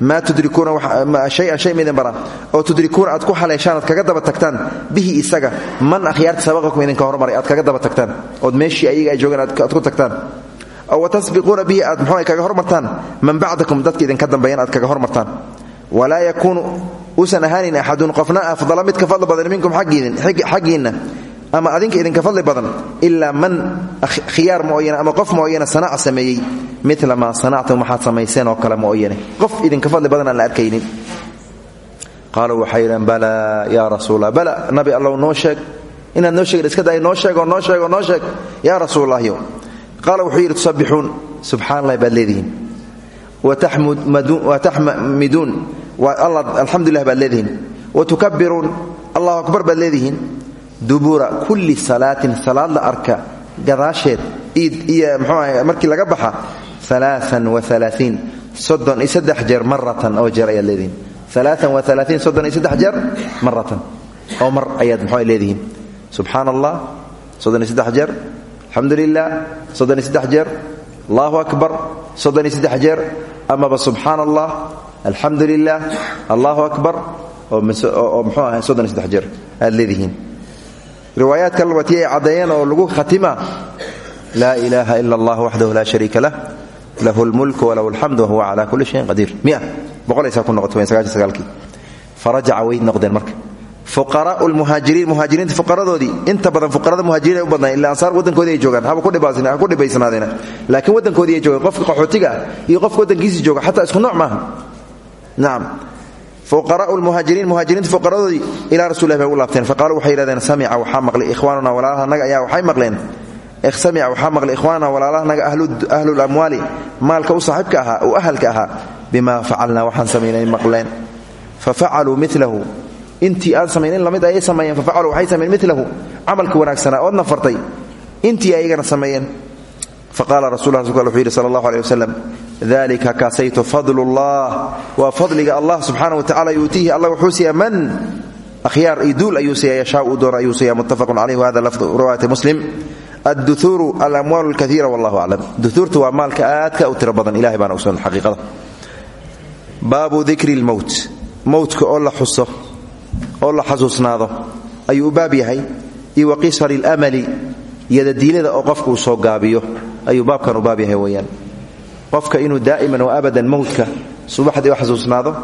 S1: maa tudrikuuna shayan shay maidin bara. Oo tudrikuuna aad ku haleeshaan aad kaga daba tagtaan. Bihi isaga man akhyaarta sabaqakum idinka hormaray aad kaga daba tagtaan. Ood meeshii ayaga ay joogeen aad ku tagtaan oo watasbiquuna bihi aad muxuu kaga hormartaan man bacdakum dadka idinka dambeeyan aad kaga hormartaan walaa yakuunu uusan ahaanin axadun qofna afdala mid ka fadli badan minkum xaggiinna ama adinka idinka fadli badan ilaa man khiyaar mooyane ama qof mooyane sanaca sameeyey mila maa sanactum waxaad samayseen oo kale mooyane qof idinka fadli badan la arkaynin. Qaaluu waxay yidheen balaa yaa rasuula bala nabi allow noo sheeg. Inaad noo sheegin iska day noo sheeg oo noo sheeg oo noo sheeg. Yaa rasuulallahyo qaala wuxuu yidhi tusabbixuun. Subxaan allahi baad leedihiin. Wataxmiduun alxamdulilah baad leedihiin. Watukabiruun allahu akbar baad dubura kulli salaatin salaad la arka gadaasheed iid iyo mxuu aha markii laga baxa alaaan waalaaiin soddon iyo saddex jeer maratan oo jeer ayaad leedihiin. Alaaan waalaaiin soddon iyo mar ayaad mxuu leedihiin. Subxaana allah soddon iyo saddex alxamdu lilah soddon iyo saddex jeer allahu akbar soddon iyo saddex jeer amaba subxaana allah alxamdu allahu akbar oo mxuu aha soddon iyo saddex jeer aad leedihiin. Riwaayaadka lwati ay caddeeyeen oo lagu khatima laa ilaaha ila allah waxdahu laa shariika lah lahu lmulk walahu alxamd wahuwa cala kulli shayin qadiir boqolaysaa ku noqotay farajaca way noqdeen marka fuqaraau lmuhaajiriin muhaajiriinta fuqaradoodii. Inta badan fuqarada muhaajiriin u badnaa illa ansaar waddankoodii ay joogaan. Haba ku dhibaysnaadeena laakiin waddankoodii ay joogaan qofka qaxootiga ah iyo qofka waddankiisii jooga xataa isku nooc maaha. Nacam fuqaraau lmuhaajiriin muhaajiriinta fuqaradoodii ilaa rasulilah bay ugu laabteen. Faqaaluu waxay yidhahdeen samica waxaa maqlay ikhwaanuna walaalaha annaga ayaa waxay maqleen. Samica waxaa maqlay ikhwaana walaalahanaga ahlulamwaali maalka u saaxiibka ahaa u ahalka ahaa bima facalnaa waxaan samaynay maqleen. Fa facaluu milahu intii aan samaynin la mid ayay sameeyeen fafacaluu waxay sameeyeen milahu camalka wanaagsanaa oodna fartay. Intii ayagana sameeyeen faqaala rasul wuxuu yidhi sala allahu aleh wasalam dalika kaasaytu fadlullah waa fadliga allah subxaana wa tacala yuutiihi alla wuxuu siiya man? Akhyaar iyo duul ayuu siiya yashaa uu doona ayuu siiya muttafaqun caleyh wahada lafdu riwaayati muslim. Adduuuru alamwaal lkaiira wallahu aclam duuurta waa maalka aadka u tiro badan ilahay baana ogsoon xaqiiqada. Baabu dikri lmowt mowtka oo la xuso oo la xasuusnaado ayuu u baab yahay iyo wa qisari lmali yadadiilada oo qofka soo gaabiyo. Ayuu baabkan u baab yahay weyaan qofka inuu daa'iman wa abadan mowtka subaxdii u xasuusnaado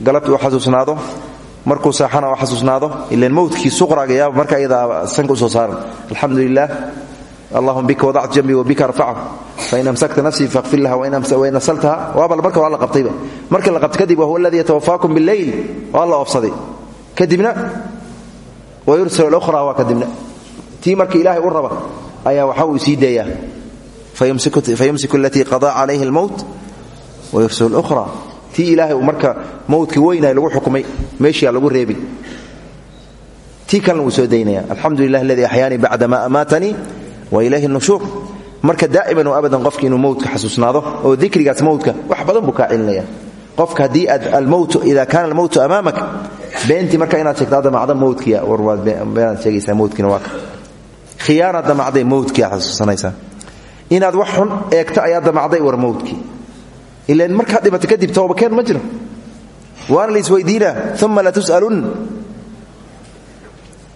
S1: galabtii u xasuusnaado markuu saaxana u xasuusnaado ilan mowtkii suqraga yaaba marka ayadaa sanka u soo saaran. Alxamdu lilah allahuma bika wadactu jambii wabika arfachu fain amsakta nafsii faqfir laha wain asaltaha waabal marka waa la qabtayba. Marka la qabta kadib wahuwa aladii yatawafaakum bileyl waa kadibna wayursal ukhra waa kadibna. Tii marka ilaahay u raba ayaa waxa uu sii daeyaa fayumsiku alatii qadaa calayhi almowt wayursal ukhra tii ilaahay marka mowdka weynay lagu xukumay meeshiyaa lagu reebi tii kalena wuu soo daynaya. Alxamdu lilah aladii axyaanii ma amaatanii wa ilayhi nushuur marka daa'iman wa abadan qofki inuu mowdka xasuusnaado oo dikrigaas mowdka wax badan buu kaa celinaya. Qofka haddii aad almowtu ida kaana almowtu amaamak beentii marka inaad sheegto hadda macda mowdkiya war waad beenaad sheegaysaa mowdkiina waa ka. Khiyaanaad damacday mowdkiia xasuusanaysaa inaad wax xun eegto ayaa damacday war mowdkii ilan markaad dhimato kadib toobakeen ma jiro. Waana laisweydiinaa uma latus'alun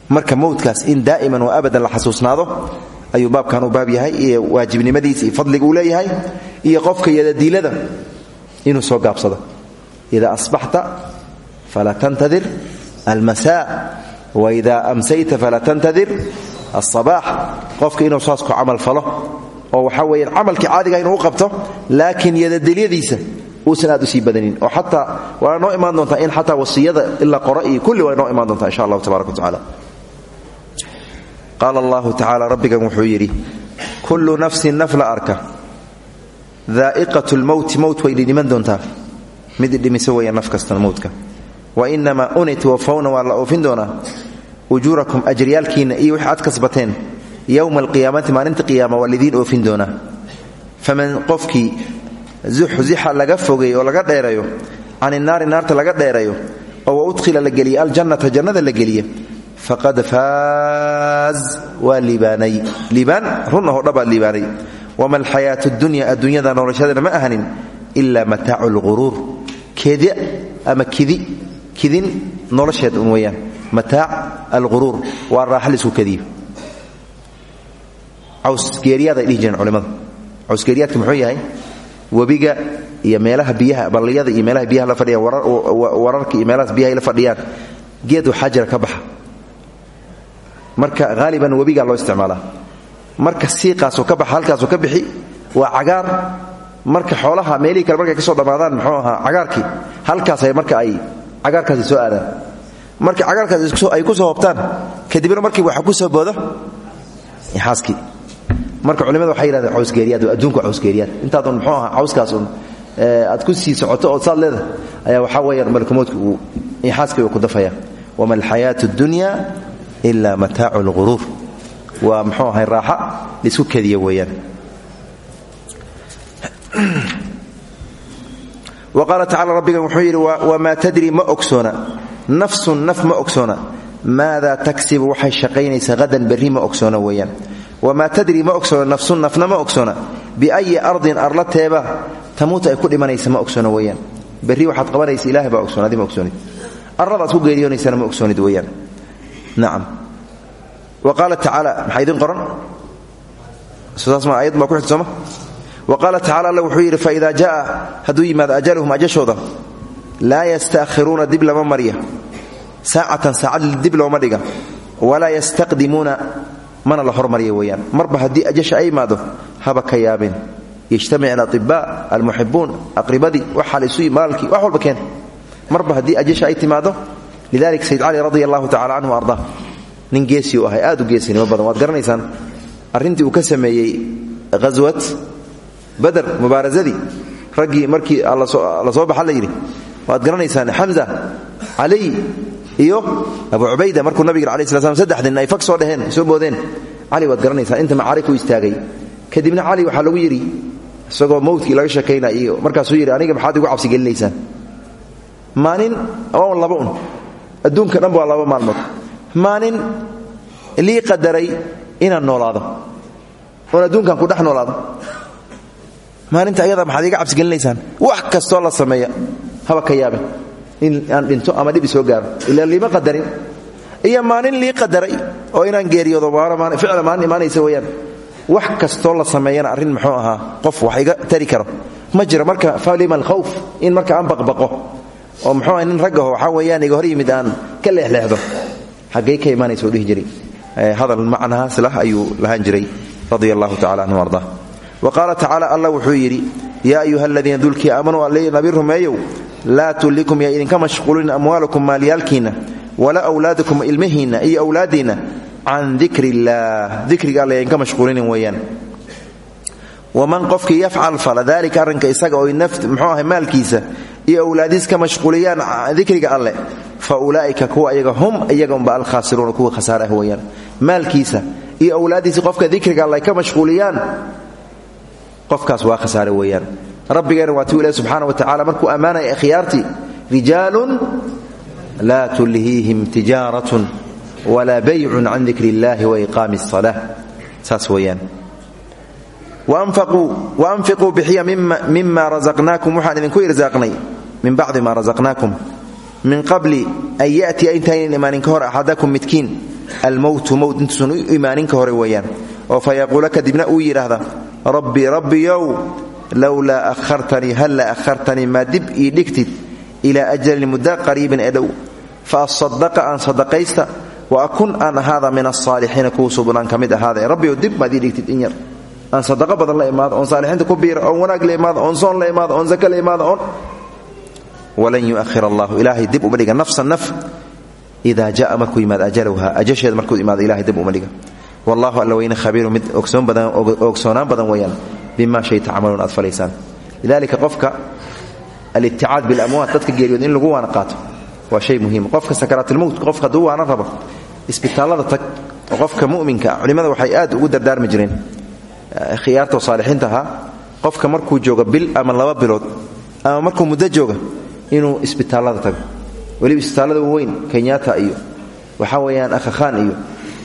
S1: marka mowdkaas in daa'iman wa abadan la xasuusnaado ayuu baabkan u baab yahay iyo waajibnimadiisa iyo fadliga leeyahay iyo qofka yadadiilada inuu soo gaabsado. Ida asbaxta falaa tantadir almasaa waida amsayta falaa tantadir alsabaax qofka inuu saas ku camal falo oo waxaa weeyaan camalkii caadiga inuu u qabto laakiin yadadilyadiisa uusan aad u sii badanin oo xataa waa noo imaan doontaa in xataa wasiyada qora iyo kulli waa noo imaan doontaa insha allahu tabarak wa tacala qaala allahu tacala rabbigan wuxuu yidhi kullu nafsin naf la arka daa'iqat lmowti mowt way dhidhiman doontaa mid idhimisa weeya naf kastan wa inamaa unit wafawna waa la oofin doonaa ujuurakum ajriyaalkiinna iyo wix aad kasbateen. Yowma alqiyaamati maalinta qiyaama waa lidiin oofin doonaa. Faman qofkii zuxzixa laga fogey oo laga dheerayo can inaari naarta laga dheerayo oo wa udkhila la geliya aljannata jannada la geliya faqad faaz waa liibaanay liibaan run ahoo dhabaa liibaanay wama alxayaatu dunya adduunyada noloshadana ma ahanin ilaa mataacu lquruur kedi ama kidi kidin nolosheed weeyaan mataac alquruur waa raaxa la isku kadiyo. Cawsgeeriyaaday dhihi jireen culimmadu. Cawsgeeriyaadka muxuu yahay? Webiga iyo meelaha biyaha balliyada iyo meelaha biyaha la fadhiyaan wararka iyo meelahaas biyaha la fadhiyaan geed waxaa ka baxa. Marka haaliban webigaa loo isticmaalaa. Marka siiqaasoo ka baxa halkaasoo ka bixi waa cagaar. Marka xoolaha meelihii kale markay ka soo dhammaadaan muxuu ahaa cagaarkii. Halkaasay marka ay cagaarkaasi soo aadaan marka cagaarkaas ay ku soo hobtaan kadibna markii waxa ku soo boodo xaaskii marka culimada waxay yidhahdeen cawsgeeriyaad adduunku cawsgeeriyaad intaadun muxuu ahaa cawskaas un aad ku sii socoto ood saad leedahay ayaa waxaa weeyaan malkumoodka uu xaaskii uu ku dafaya. Wama alxayaatu addunya ila mataacu lquruur waa muxuu ahay raaxa la isku kediya weeyaan wa qaala tacala rabbigan wuxuu yidhi wamaa tadri ma ogsoona nafsun naf ma ogsoona maadaa tagsibu waxay shaqaynaysaa hadan berri ma ogsoona weeyaan wamaa tadri ma ogsoona nafsun nafna ma ogsoona biayi ardin arla teeba tamuuta ay ku dhimanaysa ma ogsoona weeyaan berri waxaad qabanaysa ilahay baa ogsoon adi ma ogsoonid arladaad ku geeriyoonaysana ma ogsoonid weeyaan nacam wa qaala tacaala maxaa idin qoran saas ma ayad wa qaala tacala alla wuxuu yidhi faida jaa hadduu yimaado ajaluhum ajashooda laa yasta'khiruuna dib lama marya saacatan saacad dib looma dhiga. Walaa yastaqdimuuna mana la hormarya weeyaan. Marba haddii ajasha ay imaado haba ka yaabeen yajtamic alaطibaa almuxibuun aqribadii waxaa laysu maalkii wax walba keen marba haddii ajasha ay timaado lidalik sayd cali radi allahu tacala canhu arda. Nin geesi u ahay aad u geesinimo badan waad garanaysaan. Arrintii uu ka sameeyey ghaswat bader mubaarasadii raggii markii la soo baxa la yidhi waad garanaysaan xamza caliy iyo abu cubayda markuu nabiga alai sla slam saddex nin ay fag soo dheheen soo boodeen. Cali waad garanaysaan inta macaarig u istaagay. Kadibna cali waxaa lagu yidhi isagoo mawdkii laga sheekayna iyo markaasuu yidhi aniga maxaad igu cabsigelinaysaan maalin waa laba un. Adduunka dhan waa laba maalmood. Maalin lii qadaray inaan noolaado. Oon adduunkan ku dhex noolaado maalinta ayada maxaad iga cabsigelinaysaan? Wax kastoo la sameeya. Haba ka yaaben in aan dhinto ama dhibi soo gaaro. Ilaa liima qadarin. Iyo maalin lii qadaray oo inaan geeriyoodo ficla maalin imaanaysa weyaan wax kastoo la sameeyana arrin muxuu ahaa qof wax iga tari karo. Ma jiro marka falima alkhawf in marka aan baqbaqo. Oo muxuu ah nin raggaho waxaa weeyaan iga hor yimid aan ka leexleexdo. Xaggay ka imaanaysa dhihi jiray. Hadal macnahaas lah ayuu lahaan jiray. Radia allahu anhu arda wa qaala tacaala allah wuxuu yidhi yaa ayuha aladiina dulkii aamanuu nabi rumeeyow laa tullikum yaa idinka mashquulin amwaalakum maalyaalkiinna walaa wlaadakum ilmihiinna iyo awlaadiinna can dikri illaah dikriga alle idinka mashquulinin weeyaan waman qofkii yafcal fala dalika arrinka isaga oo muxuu ahay maalkiisa iyo awlaadiis ka mashquuliyaan dikriga alle fa ulaa'ika kuwa ayaga hum iyaga unba alkhaasiruuna kuwa khasaare ah weeyaan maalkiisa iyo awlaaddiisa qofkaas waa khasaare weeyaan. Rabbigeena waa tuu ilahi subxaana wa tacala markuu ammaanaya akhyaartii rijaalun laa tulhiihim tijaaratun walaa baycun can dikri illahi wa iqaami asala saas weeyaan. Waanfiquu bixiya mima razaqnaakum waxaan idinku irsaaqnay min bacdi ma razaqnaakum min qabli an yatiya intaynan imaanin ka hor axadakum midkiin almowtu mowt intuusan u imaanin ka hore weeyaan. Oo fa yaquula kadibna uu yidhaahda rabbi rabbiyow lowlaa ahartanii halla ahartanii maa dib ii dhigtid ilaa ajalin mudda qariibin ee dhow. Fa asadaqa aan sadaqaysta wa akun aan ahaada min asaalixiina kuwa sugnaan ka mid ahaada rabbiyow dib maad ii dhigtid in yar. Aan sadaqo badan la imaado oon saalixiinta ku biira oon wanaag la imaado oon soon la imaado oon zaka la imaado oon walan yuahir allahu ilaahay dib uma dhiga. Nafsan naf ida jaa markuu yimaado ajalowha ajasheeda markuu imaado ilahay dib uma dhiga wallahu alla weyne khabiiru mid ogsoonaan badan weeyaan bima shay tacmaluun aad falaysaan. Lidalika qofka alitticaad bilamwaat dadka geeriyood in lagu waana qaato waa shay muhiim. Qofka sakaraatilmowt qofka hadduu waana rabo isbitaallada tag oo mu'minka culimmada waxay aad ugu dardaarmi jireen. Khiyaartoo saalixiinta ahaa markuu jooga bil ama laba bilood ama markuu muddo jooga inuu isbitaallada tago weliba isbitaallada weyn kenyaata iyo waxaa weeyaan akhakhaan iyo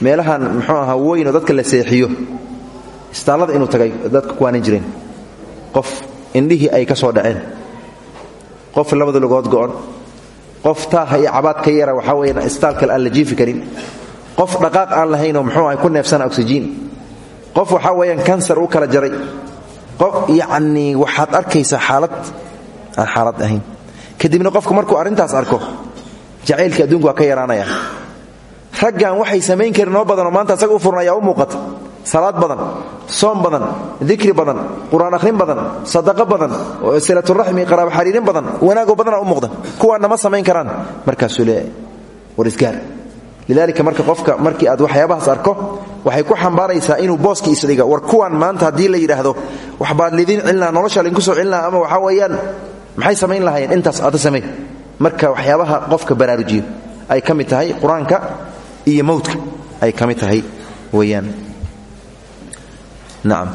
S1: meelahan muxuu ahaa weynoo dadka la seexiyo. Isbitaallada inuu tagay dadka kuwaanan jireen qof indhihii ay ka soo dhaceen. Qof labada lugood go'on qof taaha iyo cabaad ka yara waxaa weyaan isbitaalkale aan la jiifi karin. Qof dhaqaaq aan lahaynoo muxuu ahay ku neefsana oksijiin. Qof waxaa weyaan kansar u kala jaray. Qof yacnii waxaad arkaysaa xaalad xaalad ahayn. Kadibna qofku markuu arrintaas arko jacaylka adduunku waa ka yaraanaya raggan waxay samayn karin noo badanoo maanta asaga u u muuqata. Salaad badan soom badan dikri badan qur'aan akhrin badan sadaqo badan silaturaxmi qaraaba xariirin badan wanaagoo badana u muuqda. Kuwaanna ma samayn karaan. Markaasuu leeyahay war isgaar lidalika marka qofka markii aad waxyaabahaas arko waxay ku xambaaraysaa inuu booski isdhiga war kuwan maanta haddii la yidhaahdo waxbaad lidin cilnaa nolosha linku soo cilnaa ama waxaa weeyaan maxay samayn lahaayeen? Intaas ada samay marka waxyaabaha qofka baraarujiyo ay ka tahay qur'aanka iyo mowdka ay ka mid tahay weeyaan. Nacam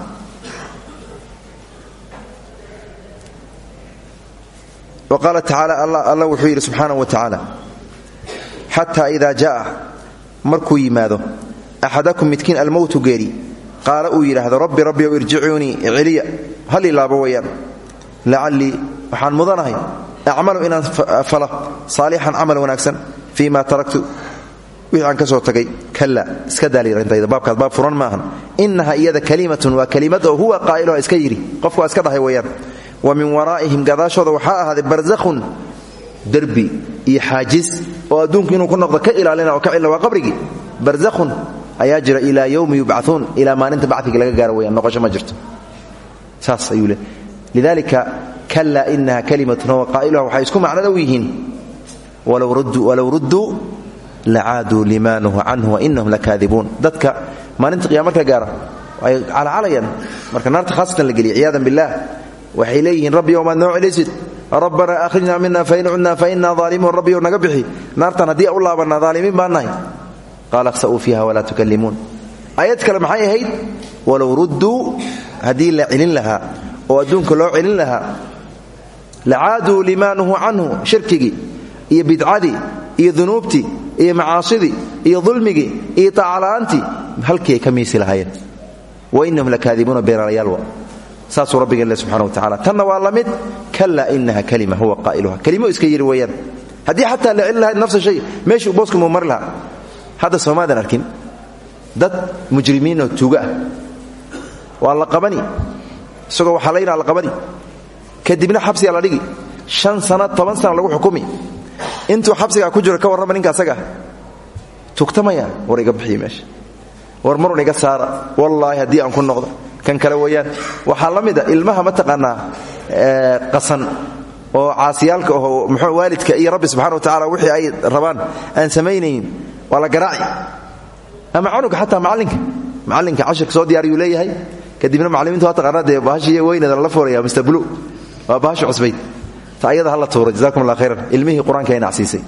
S1: wa qaala tacaala allah wuxuu yidhi subxaanahu wa tacaala xataa idaa ja'a markuu yimaado axadakum midkiin almowtu geeri. Qaala uu yidhaahdo rabbi rabbi ow irjicuunii celiya hal ilaabo wayaan lacallii waxaan mudanahay acmalu inaan falo saalixan camal wanaagsan fii ma taraktu wixii aan tagay kalla iska daalirantayda baabkaas baab furan maahan. Innaha iyada kalimatun waa kelimad huwa qaa'iluha iska yidhi. Qofku iska dhahay wayaan wa min waraa'ihim gadaashooda waxaa ahaaday barzakhun derbi iyo xaajis oo adduunku inuu ku noqdo ka ilaalina oo ka cilla waa qabrigii barzakhun ayaa jira ilaa yowmi yubcauun ilaa maalinta bacdiga laga gaaro weyaan noqosho ma jirto. Saas ayuu lidalika kala inaha kalimatun huwa qaa'iluha waxay isku macno dhow yihiin. Walow rudduu lacaaduu lima nuhu canhu wainahum lakaadibuun dadka maalinta qiyama marka gaara ay calcalayaan. Marka naarta khaasatan la geliya ciyaadan billaah waxay leeyihiin rabbi omaad noo celisid rabbanaa akhrijna mina fain cudnaa fainaa aalimuun rabbi naga bixi naartan haddii u laabanaa aalimiin baan nahay. Qaala khsa'uu fiiha walaa tukallimuun. Aayad kale maxay ahayd? Walow rudduu haddii la celin lahaa oo adduunka loo celin lahaa lacaaduu limaa nuhuu canhu shirkigii iyo bidcadii iyo dunuubtii iyo macaasidii iyo dulmigii iyo taacala'aantii halkii ay ka miisi lahaayeen. Wa inahum lakaadibuuna beeraalayaalwa saasuu rabbiga le subxana watacala tanna waa la mid kala kalima huwa qaa'iluha kelimo iska yiri weeyaan. Haddii xataa la celin nafsa shay meeshuu booska muu mari lahaa. Arkin. Dad mujrimiinoo tuuga ah la qabani. Isagoo waxalaynaa la qabani. Kadibna xabsiga la dhigi. Shan sana toban sana lagu xukumi intuu xabsigaa ku jiro ka warrama ninka asaga. Tugtamaya war iga war marun iga saara. Wallaahi haddii aan ku noqdo kan kale weeyaan. Waxaa la mid a ilmaha mataqaanaa qasan oo caasiyaalka oo muxuu waalidka iyo rabbi subxana wa tacala wixii ay rabaan aan samaynaynin waa la garaaci. Ama canuga xataa macallinka. Macallinka cashirka soo diyaariyuu leeyahay. Kadibna macallimiintu waa taqaanaa dee bahashii weyneeda lala fooraya mr blu waa bahasha cusbayd ayada hala tuura jazakum allah khayran. Ilmihii qur'aanka nacsiisay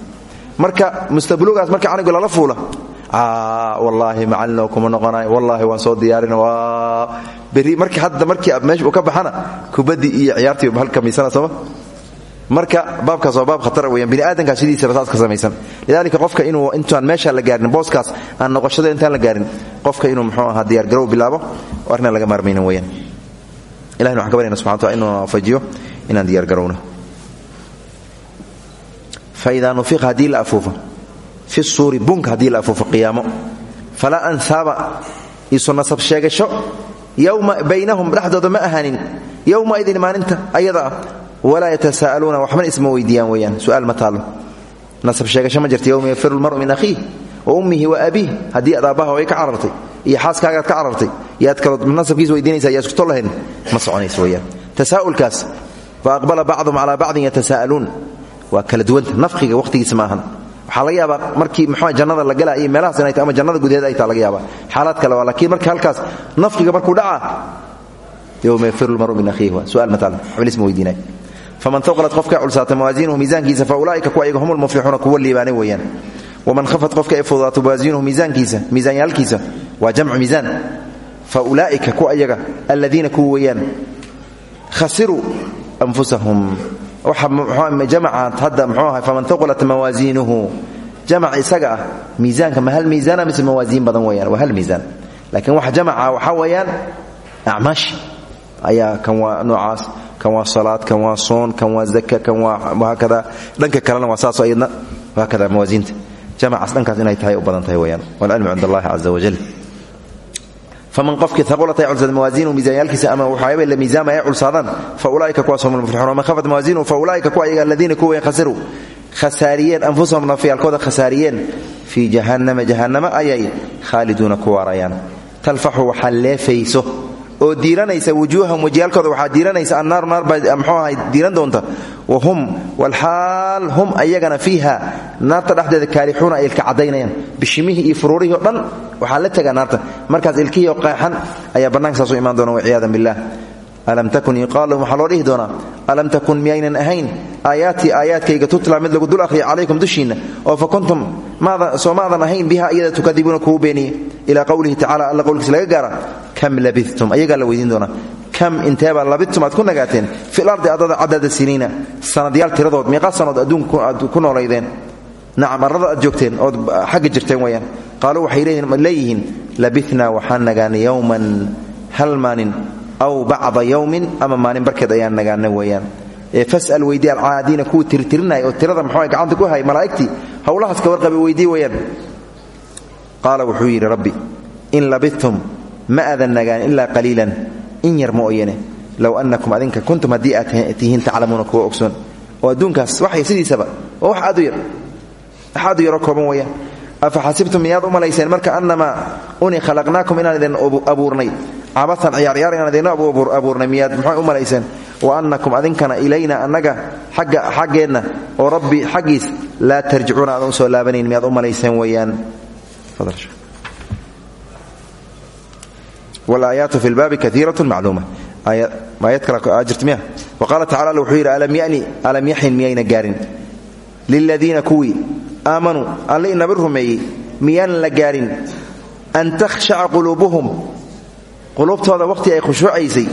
S1: marka mustablugaas marka canuga lala fuula. Wallaahi macallinoo kuma noqonayo wallaahi waan soo diyaarin. Berri markii hadda markii meesha uu ka baxana kubaddii iyo ciyaartii halka miisana sooma marka baabkaas waa baab khatara weyaan bini aadamkaa sidiisaba saas ka samaysan. Lidaalika qofka inuu intaan meesha la gaarin booskaas aan noqoshada intaan la gaarin qofka inuu muxuu ahaa diyaargarow bilaabo arrinaan laga maarmaynin weyaan ilahina waxaan ka baryana subxana wataala inuu waafajiyo inaan diyaargarowno faidaa nufiqa haddii la afuufo. Fi suuri bunka haddii la afuufo qiyaamo. Falaa ansaaba isu nasab sheegasho. Yowma baynahum dhexdooda ma ahaanin. Yowma idin maalinta ayada ah. Walaa yatasaa'aluuna waxbana isma weydiiyaan weeyaan. Su'aal ma taallo. Nasab sheegasho ma jirta yowma yafiru lmaru min akhiih wa ummihi wa abiih. Haddii aad aabbaha way ka carartay iyo xaaskaagaad ka carartay iyo aad kalood nasabkiis weydiinaysa yaa iskuto lahayn ma soconayso weeyaan. Tasaa'ulkaas waa kala duwanta. Nafqiga wakhtigiisa ma ahan. Waxaa laga yaabaa markii mxua jannada la gala iyo meelahaas inay tahay ama jannada gudaheeda ay taa laga yaabaa. Xaalaad kale waa laakiin marka halkaas nafqiga markuu dhacaa yowma yafiru lmaru min akhiihi. Waa su'aal mataal waxba isma weydiinay faman taqlat qofka culsaata mawaasiinuhu miisaankiisa fa ulaa'ika kuwa ayaga hum lmuflixuuna kuwa liibaanay weeyaan. Waman khafat qofka ay fududaato mawaasiinuhu miisaankiisa miisaanyaalkiisa waa jamcu miisaan. Fa ulaa'ika kuwa ayaga aladiina kuwa weeyaan khasiruu anfusahum hadda mxuu ahay faman taqulat mawaasiinuhu jamac isaga ah miisaanka ma hal miisaana mise mawaasiin badan weyaan waa hal miisaan. Laakiin waxa jamaca waxaa weeyaan acmaashi ayaa kan waa noocaas kan waa salaad kan waa soon kan waa zaka kan waa haakada dhanka kalena waa saasoo ayadna haakada mawaasiinta jamacaas dhankaas inay tahay u badan tahay weyaan walcilmu cind allahi caza wajal faman qofkii aqulat ay culsada mawaasiinu miisaanyaalkiisa ama waxyaaba la miisaama ay culsaadaan fa ulaaika kuwaas hum lmuflixuun waman khafat mawaasiinu fa ulaaika kuwa ayaga aladiina kuwa khasiruu khasaariyeen anfusahum nafyaalkooda khasaariyeen fii jahannama jahannama ayay khaaliduuna ku waarayaan talfaxu leefayso oo diiranaysa wujuuhahum wajiyaalkooda waxaa diiranaysa annaaru naar baa mxuu diiran doonta. Wa hum walxaal hum ayagana fiiha naarta dhexdeeda kaalixuuna ay ilka caddaynayaan. Bishimihii iyo furuurihii dhan waxaa la tegaa naarta. Markaas ilkihii qeexan ayaa bannaanka saasuu imaan doona waciyaadan billah alam takun yuqaal lahum waxaa alam takun miyaynan ahayn aayaatii aayaadkayga tutla mid lagu dul akhriya calaykum dushiinna oo fa kuntum soo maadan ahayn biha iyada tukadibuuna kugu beeniye ilaa qowlihi tacala alla qowlkiisa laga gaara kam labidtum ayagaa la weydiin doonaa. Kam inteebaa labidtum aad ku nagaateen. Fil ardi adada cadada siniina. Sanadyaal tiradood meeqa sanood adduunka aad ku noolaydeen. Nacam arrada joogteen ood xagga jirteen weyaan qaaluu waxay leeyihiin labitnaa waxaan nagaanay yowman hal maalin aw bacda yowmin ama maalin barkeed ayaan nagaana weeyaan. Fas'al weydii alcaadiina kuwa tirtirinaya oo tirada muxuu gacanta ku hay malaa'igtii howlahaas ka warqaba weydii weeyaan. Qaala wuxuu yidhi rabbi in labidtum ma aadan nagaan ilaa qaliilan. In yar mooyane low annakum adinka kuntum haddii aad tihiin taclamuuna kuwa ogsoon. Oo adduunkaas waxay sidiisaba. Oo wax aad u yar. Wax aad u yaroo kooban weeyaan. Afa xasibtum miyaad u malayseen? Marka annamaa uni khalaqnaakum inaan idin abuurnay. Cabatan ciyaarciyaar inaan idinno abuurnay miyaad muxuu u malayseen? Wa annakum adinkana ilayna annaga xagga xaggeenna. Oo rabbi xaggiis laa tarjicuuna aadan u weeyaan walaayaatu fi lbaabi kaiirat macluuma aayad kale jirta miya wa qaala tacala alla wuxuu yidhi alam yaxin miyayna gaarin liladiina kuwii aamanuu alle inabi rumeeyey miyaanan la gaarin an takhshaca quluubuhum quluubtooda wakhti ay khushuucaysay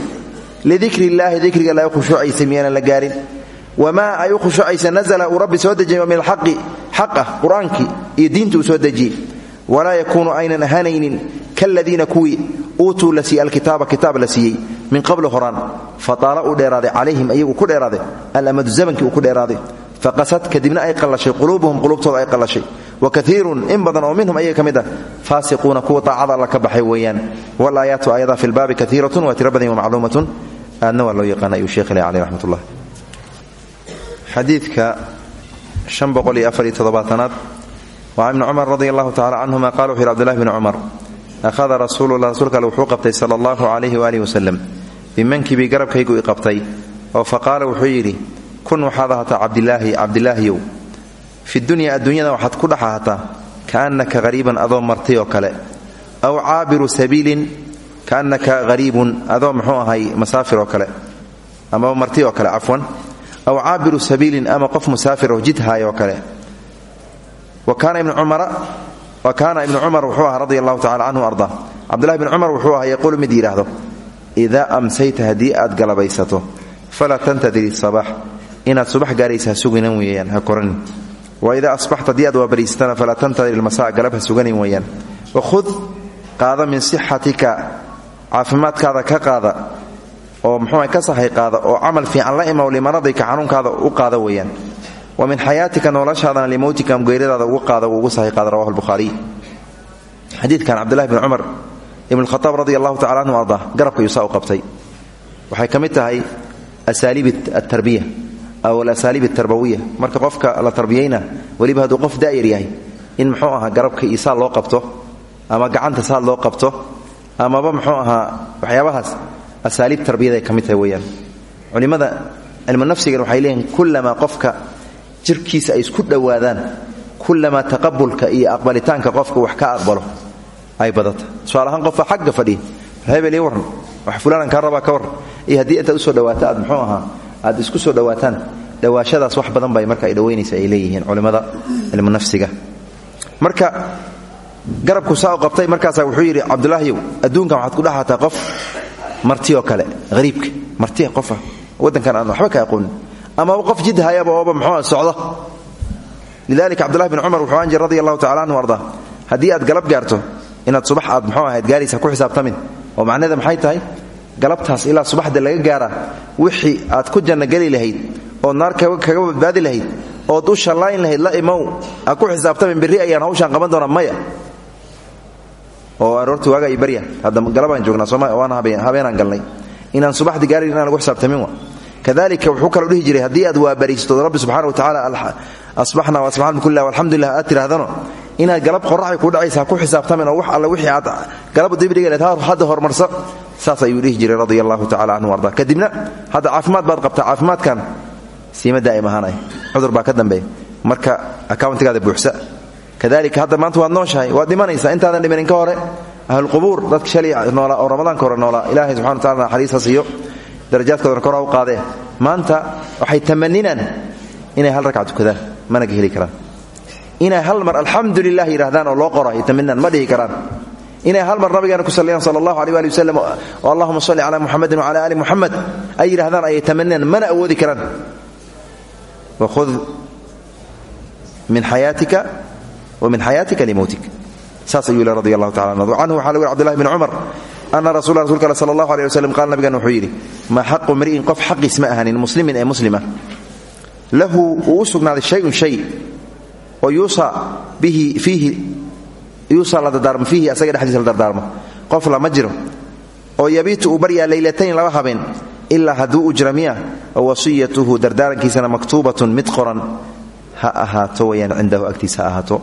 S1: lidikri illaahi dikriga la khushuucaysay miyaanan la gaarin wamaa ay u khushuucaysa nazla uu rabbi soo dejiyay min alxaqi xaq walaa yakuunu aynan ahaanaynin kaladiina kuwii uutuu la siiyey alkitaaba kitaab la siiyey min qabli horaan fataala uu dheeraaday calayhim ayagu ku dheeraaday alamadu zamankii uu ku dheeraaday faqasad kadibna ay qallashay quluubuhum quluubtooda ay qallashay wa kaiirun in badan oo minhum ayaga ka mid ah faasiquuna kuwa taacada alla ka baxay weeyaan walaayaatu ayada fi lbaabi kaiiratun waa tiro badan wamacluumatun aadna waa loo yaqaana ayuu sheekh ileh caleh raxmat ullah xadiidka aad waa ibni cumar radi allahu tacala canhuma qala wuxu yhi abdullahi bni cumar ahada rasuulula rasuulka alle wuxuu qabtay sala allahu calayhi waalihi wasalam bimankibii garabkaygu i qabtay. Oo fa qaala wuxuu yidhi kun waxaad ahataa cabdilaahi cabdilaahiyow fi dunya adduunyada waxaad ku dhex ahataa kaannaka hariiban adoo martay oo kale. Aw caabiru sabiilin kaannaka hariibun adoo muxuu ahay masaafir oo kale. Amaba marti oo kale cafwan aw caabiru sabiilin ama qof musaafir kale kaana ibnu cumar wuxuu ahaa radi allahu tacala canhu arda. Cabdullahi bni cumar wuxuu ahaa yaquulu mid yidhaahdo idaa amsayta haddii aad galabaysato falaa tantadiri sabax inaad subax gaaraysa ha suginan weeyaan ha koranin. Wa idaa asbaxta haddii aad waabariysatana falaa tantadir ilmasaa galab ha suganin weeyaan. Wakhud qaada min sixatika caafimaadkaada ka qaada oo muxuu ka sahay qaada oo camal fiican la imaw limaradika xanuunkaada u qaada weeyaan wa min xayaatika noloshaadana limowtika geeradaada ugu qaada ugu sahay qaada rawahu lbukhaariy xadiidkan cabdullahi bn cumar ibn khataab radi allahu tacala anhu arda garabka yuusaa u qabtay. Waxay ka mid tahay asaaliib atarbiya aw alasaaliib atarbawiya marka qofka la tarbiyayna weliba hadduu qof daa'ir yahay in muxuu ahaa garabka iyo loo qabto ama gacanta saa loo qabto amaba muxuu ahaa waxyaabahaas asaaliib tarbiyada ay ka mid tahay weyaan culimmada waxay leeyihiin kullamaa qofka jirkiisa ay isku dhowaadaan kullamaa taqabulka iyo aqbalitaanka qofka wax ka aqbalo ay badata. Tusaale ahaan qofka xagga fadhiya hebel wax fulaanan kaa rabaa ka warran. Iyo haddii intaad u soo dhawaato aad muxuu ahaa aad isku soo dhowaataan dhawaashadaas wax badan bay marka ay dhowaynaysa ay leeyihiin culimmada cilmu nafsiga. Marka garabku saa u qabtay markaasaa wuxuu yidhi cabdulaahiyow adduunkan waxaad ku dhaxataa qof marti oo kale hariibka marti qofa waddankan aan waxba ka aqoonin amaba qof jid hayaba ooba muxuu socdo. Lidalika cabdullahi bin cumar wuxuu jir radi allahu anhu arda haddii aad galab gaarto inaad subax aad muxuu ahayd gaaraysa ku xisaabtamin oo macnaheeda maxay tahay? Galabtaas ilaa subaxda laga gaara wixii aad ku janno geli lahayd ood naar kaga badbaadi lahayd ood u shallayn lahayd la imow ha ku xisaabtamin berri ayaan hawshaan qaban doonaa maya. Oo aroorta waaga iyo barya hadda galabaan joognaa sooma waana habeenaan galnay. Inaan subaxdii gaarin inaan lagu xisaabtamin wa kadalika wuxuu kaloo dhihi jiray haddii aad waabariistood rabbi subxana wa tacaala asbaxna waasbaxna bikullah walxamdulilah aad tirahdano inaad galab qoraxay ku dhacaysa ha ku xisaabtamin oo wax alle wixii aad galab dibdhiga hadda horumarso saas ayuu dhihi jiray radia allahu tacala canhu arda kadibna hadda caafimaad baad qabtaa caafimaadkan siima daa'im ahaanay. Cudur baa ka dambeeya marka accountigaada buuxsa. Kadalika hadda maanta waad nooshahay waad dhimanaysaa intaadan dhimanin ka hore ahlulqubuur dadka shalay noolaa oo ramadaanka hore noolaa ilaahay subxana wa tacala naxariista darajaadkoodana kor u qaadee maanta waxay tamaninaan inay hal ragca tukadaan mana heli karaan. Inay hal mar alxamdu lilah oo loo qoro ay taminaan ma dhihi karaan. Inay hal mar nabigeena ku saliyaan sala allahu aleh ali wasalam oo allahuma salli cala muxamedin wacala ali muxamed ay yidhahdaan ayay taminaan mana awoodi karaan. Wakhud min xayaatika wa min xayaatika limowtik saas ayuu yili radi allahu tacala anhu canhu waxa lagu yhi cbdullahi ana rasul rasulka ale sala allahu aleh waslem qaala nabigan wuxuu yidhi maa xaqu mri'in qof xaqiis ma ahanin muslimin ee muslima lahu uu u sugnaaday shayun shay oo yuusa bihi fiihi yuusa la dardaarmo fiihi asaga dhexdiisa la dardaarmo qof lama jiro oo yabiitu uu baryaa leylatayn laba habeen ilaa hadduu u jira miya wasiyatuhu dardaarankiisana maktuubatun mid qoran ha ahaato wayaan cindahu agtiisa ha ahaato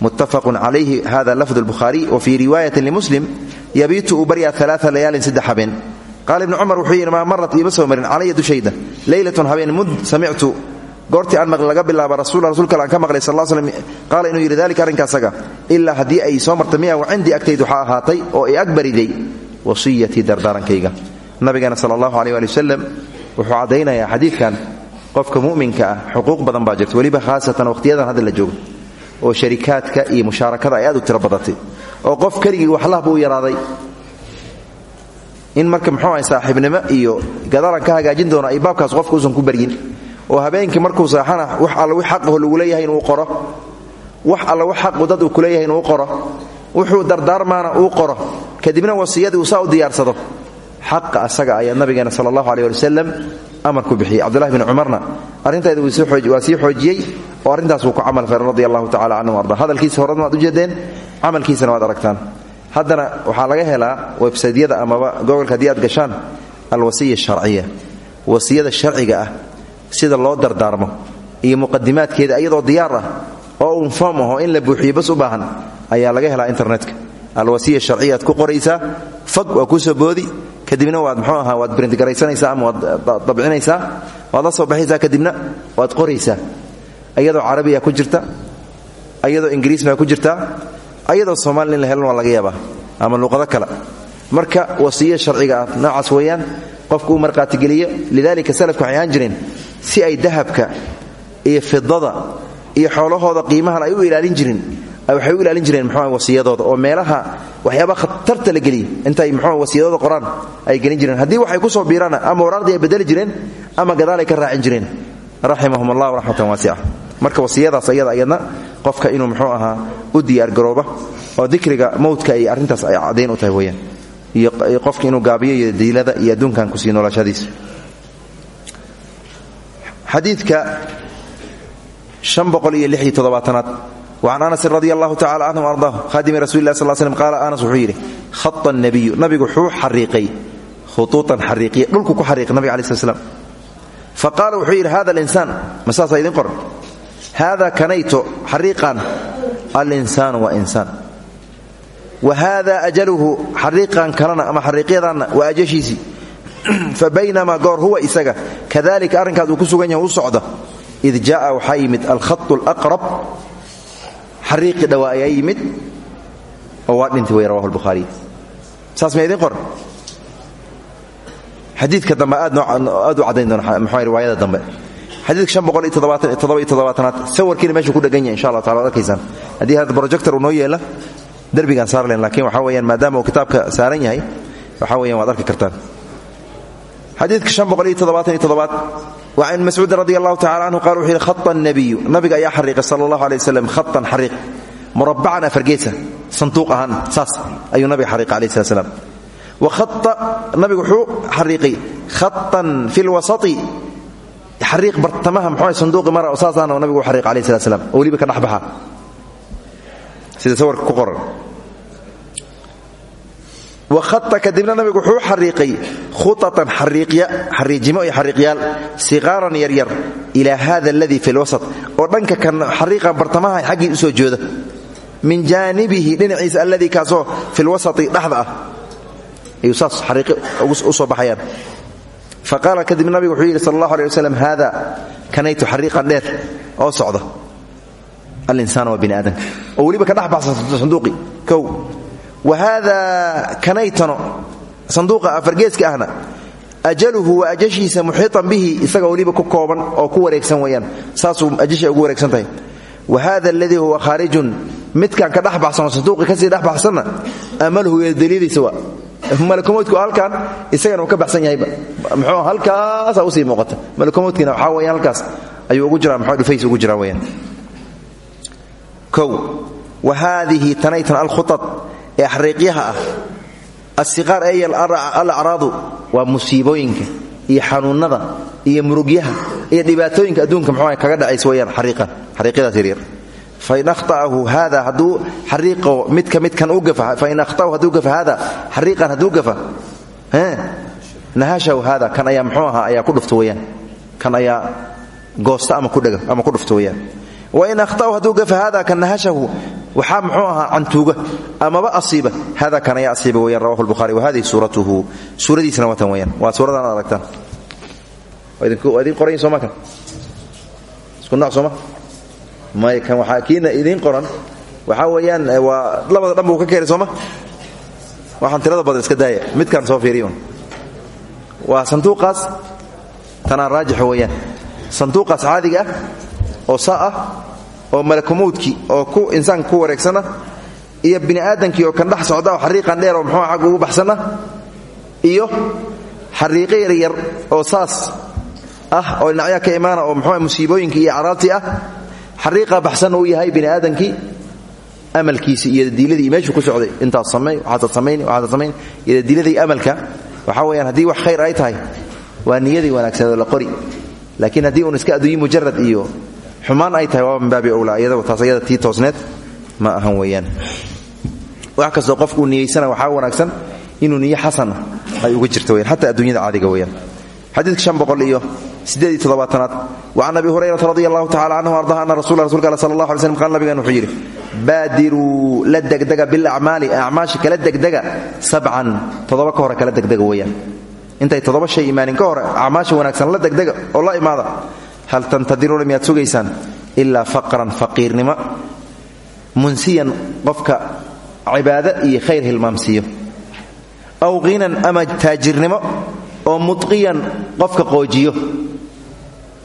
S1: muttafaqun calayhi hada lafdu lbukhaariy wa fii riwaayatin limuslim yabiitu uu baryaa alaaa layaalin saddex habeen. Qaala ibnu cumar wuxuu yidhi maa marat iima soo marin calaya dushayda leylatun habeen mud samictu goortii aan laga bilaaba rasuula rasuulka aan ka maqlay sal l slm qaala inuu yidhi dalika arrinkaasaga ilaa haddii ay soo marta miya wa cindii agtayd waxaa ahaatay oo ay agbariday wasiyatii dardaarankayga nabigeena sala allahu aleh ali wasalam wuxuu caddaynayaa xadiidkan qofka mu'minka ah xuquuq badan baa oo sharikaadka iyo mushaarakada ay aad u tiro badatay oo qof keligii waxlah buu yaraaday. In marka muxuu ahay saaxiibnimo iyo gadaalan ka hagaajin doono ay baabkaas qofka usan ku baryin oo habeenkii markuu saaxana wax alla wix xaqaho lagu leeyahay inuu qoro wax alla wax xaqu dad uu ku leeyahay inuu qoro wuxuu dardaarmaana uu qoro kadibna wasiyadii uu saa u diyaarsado. Xaqa asaga ayaa nabigeena sala allahu aleh ali amar ku bixiyey. Cabdullahi bni cumarna arrinteeda waa sii xoojiyey oo arrintaas wuu ku camal falay radi allahu tacala canhu arda. Hadalkiisa horena waad ujeedeen camalkiisana waad aragtaan. Haddana waxaa laga helaa websaydyada amaba gobolka haddii aad gashaan alwasiya sharciya. Wasiyada sharciga ah sida loo dardaarmo iyo muqadimaadkeeda iyadoo diyaar ah oo uun foom in la buuxiyo bas u baahan ayaa laga helaa internetka. Alwasiya sharciya aad ku qoraysaa fag waa kuusoo boodi kadibna waad mxuu ahaa waad brintgaraysanaysaa ama waad dabcinaysaa? Waad la soo baxaysaa kadibna waad qoraysaa. Ayadoo carabiya ku jirta ayadoo ingiriis baa ku jirtaa ayadoo soomaliya in la helan waa laga yaabaa ama luqado kale. Marka wasiya sharciga ah noocaas weeyaan qofku uu marqaatigeliyo lidalika salafka waxay ahaan jireen si ay dahabka iyo fidada iyo xoolahooda qiimahan ay u ilaalin jirin waxay u ilaalin jireen mxua wasiyadooda oo meelaha waxyaaba khatarta la geliya intay mxua wasiyadooda qoraan ay gelin jireen. Haddii waxay ku soo biiraana ama waraaqdii ay bedeli jireen ama gadaalay ka raacin jireen. Raximahum allah raxmatan waasica marka wasiyadaas ayada ayadna qofka inuu mxuu ahaa u diyaargarooba oo dikriga mowdka ay arrintaas ay caddayn u tahay weyaan iyo qofka inuu gaabiyo iyo diilada iyo adduunkan ku sii noolashadiisa xadiidka aad وcan anas radi allahu tacala canhu ardah khadimi rasuli lah sl slm qaala anas wuxuu yidhi haa nabiyu nabigu wuxuu xariiqay khuuuan xariiqiya dhulku ku xariiqay nabiga alai sl slam faqaala wuxuu yidhi hada alinsaan ma saasaa idin qoran hada kanayto xariiqan alinsaanu waa insaan wa hada ajaluhu xariiqan kalena ama xariiqyadanna waa ajashiisii fabaynamaa goor huwa isaga kadalika arrinkaas uu ku sugan yahay u socda id jaaa waxaa yimid alkhatu xariiqii dhawaa ayaa yimid oo waa dhintay way rawahu lbukhaariy saas ma idin qor? Xadiidka dambe aad u caddayn doona riwaayada dambe. Xadiidka aad sawirkiina meeshuu ku dhegan yahay insha allah tala ad arkaysaan. Haddii projector uu noo yeela derbigaan saar len lakiin waxaa weyaan maadaama uu kitaabka saaran yahay waxaa weyan waad arki kartaan xadiidka aad wa can mascuudin radi allahu tacala anhu qal wuxuu yidhi khaa nabiyu. Nabiga ayaa xariiqay sal allah aley waslam khaan xariiq murabbacan afargeesa sanduuq ahaan saas ayuu nabiga xariiqay alayh slat slam wa khaa nabigu wuxuu xariiqay khaan fi lwasati xariiq bartamaha mxuu sanduuqi mara oo saasaana nabigu u xariiqay alayh slat slam oo weliba ka dhexbaxa sida sawirka ku qoran wahaa kadibna nabigu wuxuu xariiqay khuatan xariijimo iyo xariiqyaal siqaaran yaryar ilaa hada aladii fi lwasat oo dhanka kan xariiqan bartamaha xaggii u soo jooda min jaanibihi dhinaciisa alladii kaasoo filwasati dhexda ah ayuu saas xariiqi u soo baxayaan faqaala kadib nabigu wuxuu yidhi sal allahu aleh wasalam haada kanaytu xariiqan dheer oo socda alinsaan waa bini aadamka oo weliba ka wahada kanaytano sanduuqa afargeeska ahna ajaluhu waa ajashiisa muxiiطan bihi isaga weliba ku kooban oo ku wareegsan weyaan saasuu ajasha ugu wareegsan tahay wa hada aladii huwa khaarijun midkan ka dhex baxsanoo sanduuqi ka sii dhex baxsanna amaluhu iyo daliiliisa waa malakumoodku halkan isagana ka baxsan yahayba muxuu halkaasaa u sii muuqata malakumoodkiina waxaa weyaan halkaas ayuu ugu jiraa muxuu dhufays ugu jiraa weyaan kow wa haadihi tanaytan alkhuطad ee xariiqyaha ah. Asiqaar ey alacraadu waa musiibooyinka iyo xanuunada iyo murugyaha iyo dhibaatooyinka adduunka mxuu kaga dhacays weyaan xariiqyadaas yaryar. Fain ahta'ahu hada hadduu xariiqo midka midkan u gafa fain ahta'ahu hadduu gafa hada xariiqan hadduu gafa nahashahu hada kan ayaa mxuu ahaa ayaa ku dhufta weyaan kan ayaa goosta ama kudhega ama ku dhufta weyaan wain ahta'ahu hadduu gafa hada kan nahashahu waxaa mxuu ahaa cantuuga amaba asiiba hada kan ayaa asiiba weyaan rawahu lbuhari wahadihi suuratuhu suuradiisna watan weyaan waa suuradan ad aragtaan. Waa idin qoran soma kan isku nooc sooma may kan waxaa kiina idiin qoran. Waxaa weeyaan waa labada dhan buu ka keenay sooma waxaan tirada badan iska daaya. Midkaan soo fiiriyo. Waa sanduuqaas tanaan raajixo weeyaan. Sanduuqaas ah oo saa ah oo malakumowdkii oo ku insaanka ku wareegsan ah iyo bini aadamkii oo kan dhex socda oo xariiqan dheer oo muxuu xagga ugu baxsan ah iyo xariiqo yaryar oo saas ah oo dhinacyaa ka imaana oo muxuu musiibooyinkii iyo caraabtii ah xariiqa baxsan uu yahay bini aadamkii amalkiisi iyo diiladii meeshuu ku socday. Intaas samey waxaasad samayn waxaasad samayn. Iyo diiladii amalka waxaa weeyaan haddii wax khayr ay tahay waa niyadii wanaagsanoo la qori. Laakiin haddii uun iska adduunye mujarad iyo xumaan ay tahay waaba min baabi owlaa iyadaba taas ayada tii toosneed ma ahan weeyaan. Wax kastoo qofkuu niyeysana waxaa wanaagsan inuu niyo xasana ay uga jirto weyaan xataa adduunyada caadiga weeyaan. Xadiidka iyo siddeed iyo toddobaatanaad wacan abi hurayrata radi allahu tacala canhu ardaha ana rasula rasulka al sala allah alay slm qaal nabigan wuxuu yidhi baadiruu la degdega bilacmaali acmaasha kala degdega sabcan toddoba ka hore kala degdega weeyaan. Intay toddoba shay imaanin ka hore acmaasha wanaagsan la degdega oo la imaada hal tantadiruuna miyaad sugaysaan ilaa faqran faqiirnimo munsiyan qofka cibaado iyo khayr hilmaamsiiyo aw hinan ama taajirnimo oo mudqiyan qofka qoojiyo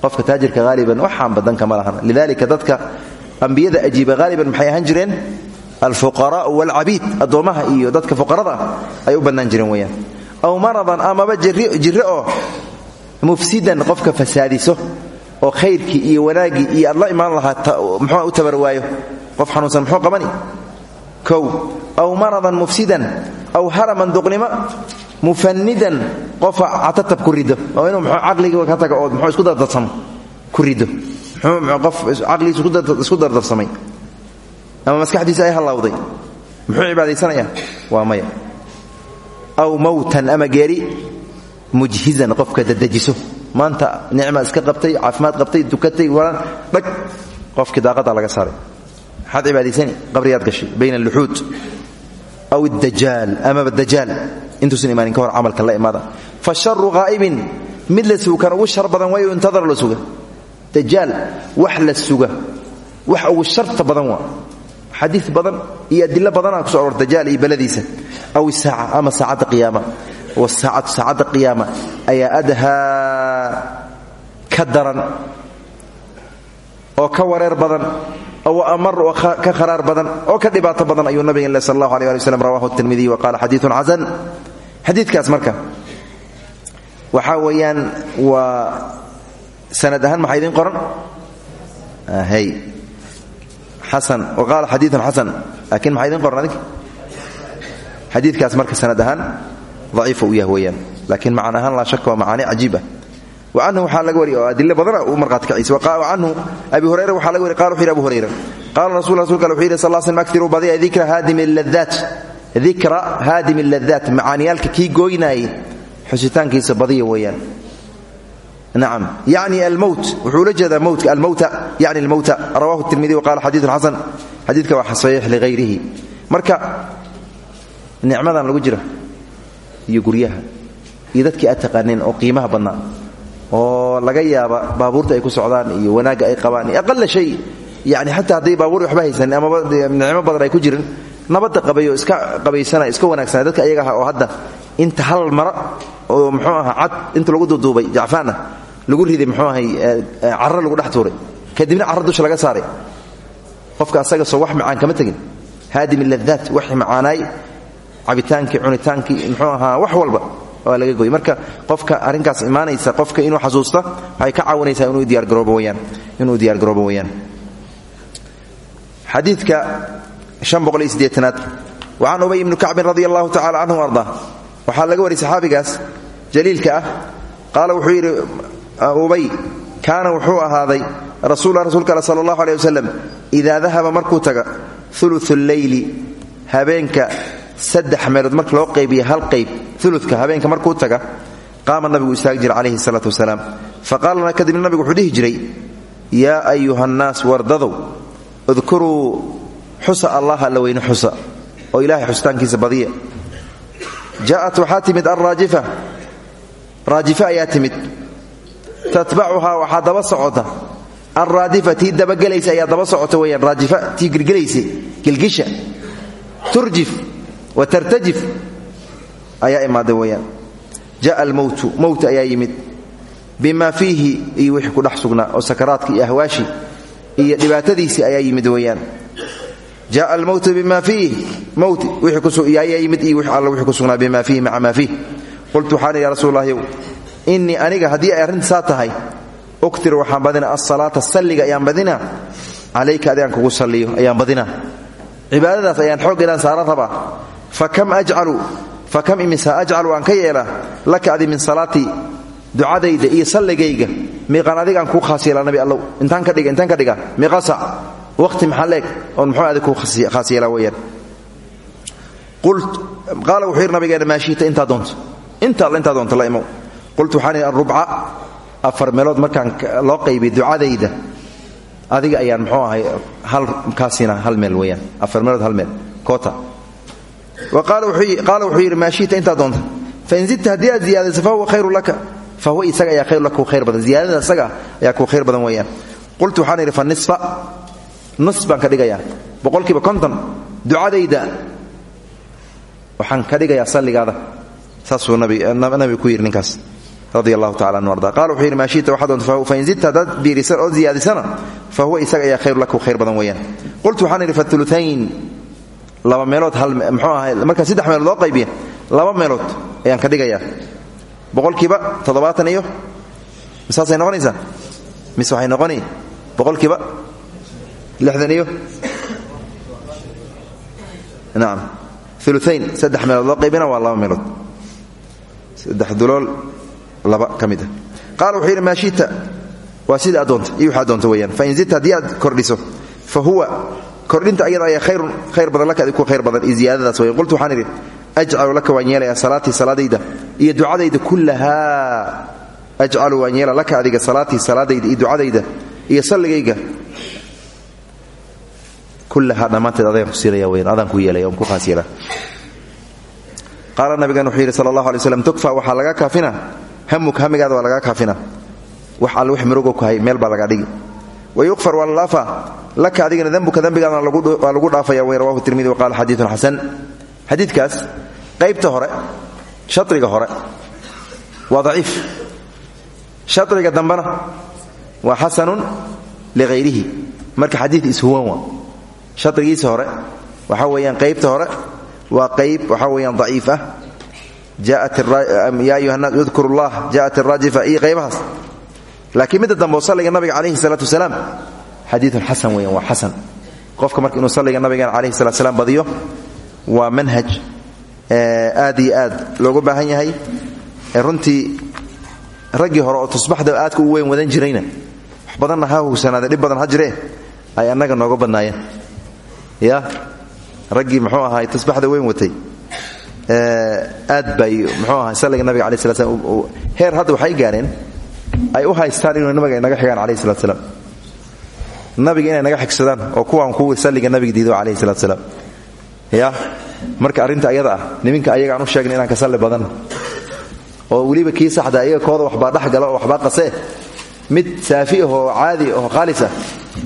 S1: qofka taajirka haaliban waxaan badanka ma lahan lidalika dadka ambiyada ajiiba haaliban maxay ahaan jireen alfuqaraa'u waalcabiid addoommaha iyo dadka fuqarada ah ay u bannaan jireen weeyaan aw maradan amaba jirre mufsidan qofka fasaadiso oo khayrkii iyo wanaaggii iyo aad la imaan lahaa muxuu u tabar waayo? Qof xanuunsan muxuu qabani? Kow aw maradan mufsidan aw haraman duqnimo mufanidan qofa catatab ku rido oo inuu mxuu caqliga ka taga oo muxuu isku dardarsamo ku rido qof caqligiisa isku dardarsamay ama maskaxdiisa ay hallawday. Muxuu cibaadaysanayaa waa maya. Aw mawtan ama geeri mujhizan qofka dadejiso maanta nicma iska qabtay caafimaad qabtay dukatay walaan dhag qofkii daaqadaa laga saaray. Maxaad cibaadaysani qabriyaad gashay bayna aluxuud aw dajaal amaba dajaal. Intuusan imaanin ka hor camalka la imaada. Fa sharu haa'ibin mid la suukan ugu shar badan waayo intadar la suga. Dajaal wax la suga. Wax ugu sharta badan waa. Xadiid badan iyo adilo badanaa kuso aroor dajaal iyo baladiisa. Aw isaaca ama saacadda qiyaama. Wasaacatu saacadda qiyaama ayaa adhaa ka daran oo ka wareer badan oo amar oo ka kharaar badan oo ka dhibaato badan ayuu nabiga sal allahu aleh ali wslam rawahu tirmidiy wa qaala xadiiun xasan. Xadiidkaas marka waxaa weeyaan waa sanad ahaan maxaa idiin qoran? Wa qaala xadiiun xasan laakiin maxaa idiin qoran adig xadiidkaas marka sanad ahaan daciifa u yah weeyaan laakiin macan ahaan laa ah anhu waxaa laga wariy oo adilo badana u marhaati anhu abi hurayra waxaa laga wariy qala wuxu yidhi abu hurayra qaala rasul rasulka wuxuu yidhi sal slm aktiruu badiya dikra haadimi ladaat dikra haadimi ladaat macaaniyaalka kii gooynaayay xusitaankiisa badiya weeyaan. Nacam yacni almowt wuxuu ula jeedaa mowtka almowta yacni almowta rawahu tirmidi wa qala xadiidun xasan xadiidka waa saxiix ligayrihi marka nicmadan lagu jira iyo guryaha iyo dadkii oo qiimaha badnaa oo laga yaaba baabuurta ay ku socdaan iyo wanaagga ay qabaan iyo aqala shay. Yani xataa hadday baabuur waxba haysanin amaba nicmo badan ay ku jirin nabadda qabayo iska qabaysana iska wanaagsana dadka ayaga oo hadda inta hal mara oo muxuu aha cad inta lagu duuduubay jacfaana lagu riday muxuu ahay carro lagu dhex kadibna carro dusha saaray. Qofka asaga soo wax macaan kama tegin. Haadim ladaat waxi macaanaay cabitaankii cunitaankii muxuu ahaa wax walba waa laga goy marka qofka arrinkaas imaanaysa qofka inuu xasuusta waxay ka caawinaysaa inuu diyaargaroobo weyaan. Xadiidka an boqol iyo sideetanaad wa can ubay ibni kacbin radi allahu tacala ardaa. Waxaa laga wariyay saxaabigaas jaliilka ah. Qaala wuxuu yidhi ubay kaana wuxuu ahaaday rasuula rasuulka al sala allahu aleh wasalam markuu taga ulu leyli habeenka saddex meelood marka loo qaybiya hal qayb uludka habeenka markuu taga qaama nabigu istaagi jira calayhi salaatu wasalaam. Fa qaala lana kadibna nabigu wuxuu dhihi jiray yaa ayuha nnaas wardadow udkuruu xusa allah alla weyne xusa oo ilaahay xusitaankiisa badiya. Jaa'at waxaa timid alraajifa raajifa ayaa timid. Tatbacuhaa waxaa daba socota. Alraadifa tii dabagelaysa ayaa daba socota weyaan raajifa turjif wa tartajif. Ayaa imaaday weyaan ja'a almowtu mowt ayaa yimid. Bima fiihi iyo wixii ku dhex sugnaa oo sakaraadki iyo ahwaashi iyo dhibaatadiisii ayaa yimid weyaan jaءa almowtu bima fiih mowt ayaa yimid iyo all wixii ku sugnaa bima fiihi maca maa fiih qultu waxaan ya rasuul lahyow innii aniga haddii ay arrinta saa tahay uktir waxaan badina asalaata salliga ayaan badina calayka adigaan kugu salliyo ayaan badina cibaadadaas ayaan xoog inaan saara rabaa fakam imisa ajcalu aan ka yeelaa laka adi min salaatii ducadayda iyo salligayga miiqaan adigaan kuu khaas yeelaa nabi allow. Intaan ka dhiga intaan ka dhiga miiqa sac waqti maxaa leeg oon muxuu adig kuu khaas yeelaa weeyaan. Qaala wuxuu yidhi nabigeena maa shiita intaa doonto intaad intaa doonto la imow qultu waxaan idhi arubca afar meelood markaan loo qaybiy ducadayda adiga ayaan muxuu ahay hal kaasina hal meel weeyaan afar meelood hal meel koota qaala wuxuu yidhi maa shiita intaa doonta fain zidta haddii aad ziyaadayso fahuwa khayru laka fahuwa isaga ayaa khayru laka kuu khayr badan ziyaadada isaga ayaa kuu khayr badan weeyaan qultu waxaan idhi fa nisfa nus baan ka dhigayaa boqolkiiba konton ducadayda waxaan ka dhigayaa salligaada saasuu nabiga ku yidhi ninkaas radi allahu tacala anu arda qala wuxuu yidhi maa shita waxaa doonta fain zidta haddaad biirisan oo ziyaadisana fa huwa isaga ayaa khayru laba meelood mxuu ahay markaa saddex meelood loo qaybiya laba meelood ayaan ka dhigayaa. Boqolkiiba toddobaatan iyo misaasay noqonaysaa? Mise waxay noqoni? Boqolkiiba lixdan iyo? Nacam uluayn saddex meelood loo qaybina waa laba meelood. Saddex dulool laba ka mid wuxuu yidhi maa shita? Waa sida addoonta iyo waxaa doonta weeyaan. Fain zidta haddii aad kordhiso fa huwa kordhinta ayada ayaa khayrun khayr badan laka adiku khayr badan iyo ziyaadadaas weyan qultu waxaan idhi laka waan yeelayaa salaatii salaadayda iyo ducadayda kullahaa ajcalu waan yeela laka adiga salaatii salaadayda iyo ducadayda iyo salligayga. Kullahaa dhammaanteed adaan ku siinaya weyaan ku yeelaya on ku khaas yeelaa qaala nabigan wuxuu yidhi sala tukfa waxaa lagaa kaafina? Hamuka hamigaada waa lagaa kaafina? Wax alle wix murugo ku hay meel baa lagaa dhigi. Wa yukfar waa la laka adigana dembuka dembigaadana waa lagu dhaafaya weyn rawahu tirmidi waqala xadiidun xasan. Xadiidkaas qaybta hore shadriga hore waa daciif. Shadriga dambena waa xasanun lighayrihi marka xadiid ishuwan waa. Shadrigiisa hore waxaa weeyaan qaybta hore waa qayb waxaa weyaan daciif ah. Ya ayuha naas udkuru llah jaءat iraajifa iyo qaybahaas. Laakiin midda dambe oo salliga nabiga calayhi salaatu xadiidun xasan weyan waa xasan. Qofka marka inuu salliga nabigan calayhi salatu slam badiyo waa manhaj aad iyo aad loogu baahan yahay. Runtii raggii hore oo tusbaxda aadka u weyn wadan jirayna wax badanna ha hugsanaade dhib badan ha ay annaga nooga badnaayeen. Ya? Raggii muxuu ahaay tusbaxda weyn watay. Aad bay muxuu ahay salliga nabiga alai slat slam heer hadda waxay gaareen ay u haystaan inuu nabiga inaga xigaan calayhi salatu salaam nabiga inay naga xigsadaan oo kuwaan kuwii salliga nabiga diido calayhi salatu salaam. Ya marka arrinta ayada ah niminka ayaga aan u sheegna inaan ka salli badan oo weliba kii saxda ayaga kooda waxbaa dhex gala oo waxbaa qasee mid saafi ah oo caadi oo khaalis ah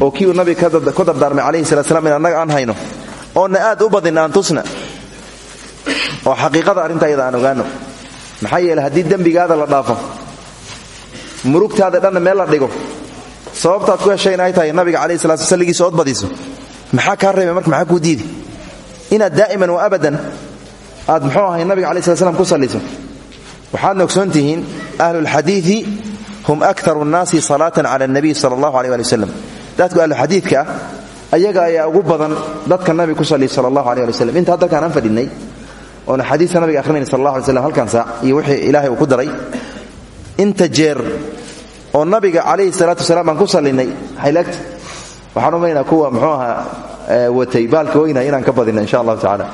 S1: oo kii uu nabiga ku dardaarmay calayhi salatu slam in annaga aan hayno oonna aad u badinna aan tusna oo xaqiiqada arrinta ayada aan ogaano. Maxaa yeeley haddii dembigaada la dhaafo murugtaada dhanna meel la dhigo sababtaad ku heshay in ay tahay nabiga calayhi salatu salligiisa ood badiso maxaa kaa reebay marka maxaa kuu diidi? Inaad daa'iman wa abadan aad muxuu ahay nabiga calayi slam ku salliso. Waxaadna ogsoon tihiin ahlulxadiidi hum aktaru nnaasi salaatan cala alnabiy sala allahu aleh ali wasalam dadku ahluxadiidka ah ayaga ayaa ugu badan dadka nabiga ku salliya sala allahu aleh ali waslem inta hadalkaan aan fadhinnay oona xadiidka nabiga akhrinayna sal allah alay slam halkan saac iyo wixii ilaahay uu ku daray inta jeer oo nabiga calayhi salaatu wasalaam aan ku sallinnay haylaagta waxaan umaynaa kuwa muxuu ahaa watay baalka weyna inaan ka badinno insha allahu tacaala.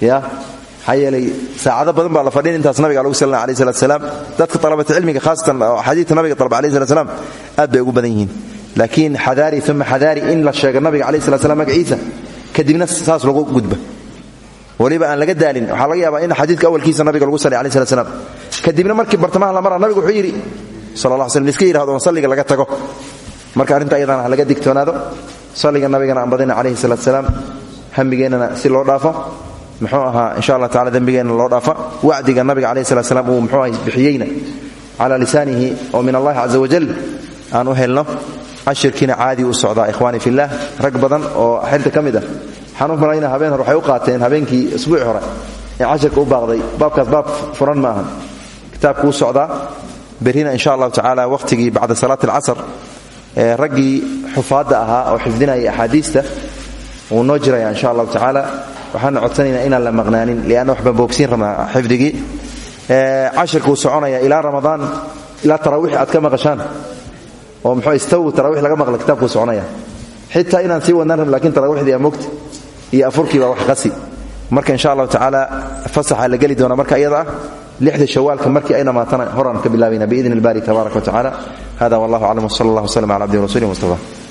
S1: Ya? Maxaa yeelay badan baa la fadhin intaas nabiga lagu salina alayh salatu salaam dadka talabata cilmiga khaasatan oo nabiga talaba alayh salat slam aad ugu badan yihiin. Laakiin xadaari uma xadaari in la sheego nabiga alayh salat slam magaciisa kadibna saas lagu gudba. Weliba aan laga daalin waxaa laga yaabaa in xadiidka awalkiisa nabiga lagu saliy alayh salat slam kadibna markii bartamaha la mara nabigu wuxuu yidhi liska yidhahdo salliga laga tago. Marka arrinta ayadana laga digtoonaado. Salliga nabigana aan badina calayhi salaatu salaam. Hamigeennana si loo dhaafo. Muxuu ahaa insha allah tacala dembigeenna loo dhaafa wacdiga nabiga calayhi salat slam uu muxuu aha bixiyeyna. Lisaanihi oo min allahi caza wajal aan u helno. Cashirkiina caadi u socdaa ikhwaani fillaah rag badan oo xilta ka mid ah. Habeen hore u qaateen habeenkii isbuuci hore. Ee cashirka u baaqday. Baabkaas baab furan ma ahan kitaabku u socdaa berrina insha allahu tacaala wakhtigii bacda salaati alcasr ee raggii xufaadda ahaa oo xifdinaya axaadiista wuu noo insha allahu tacaala waxaana codsanaynaa inaan la maqnaanin lianna wax baan boogsiin rabnaa xifdigii. Cashirkuu soconaya ilaa ramadaan ilaa taraawiix aad ka maqashaan oo muxuu istaw tarawix laga maqla kitaabkuu soconaya. Xitaa inaan sii wadnaan rab laakiin tarawixdii amogta iyo afurkii wax qasi marka insha allahu tacaala fasaxa la geli doona marka iyada lixda shawaalka markii ay dhammaatana horaan ka bilaabayna biidn ilbari tabaaraka wa tacala hada wallahu aclam wsala allah wslm cala abdihi rasuuli mustafa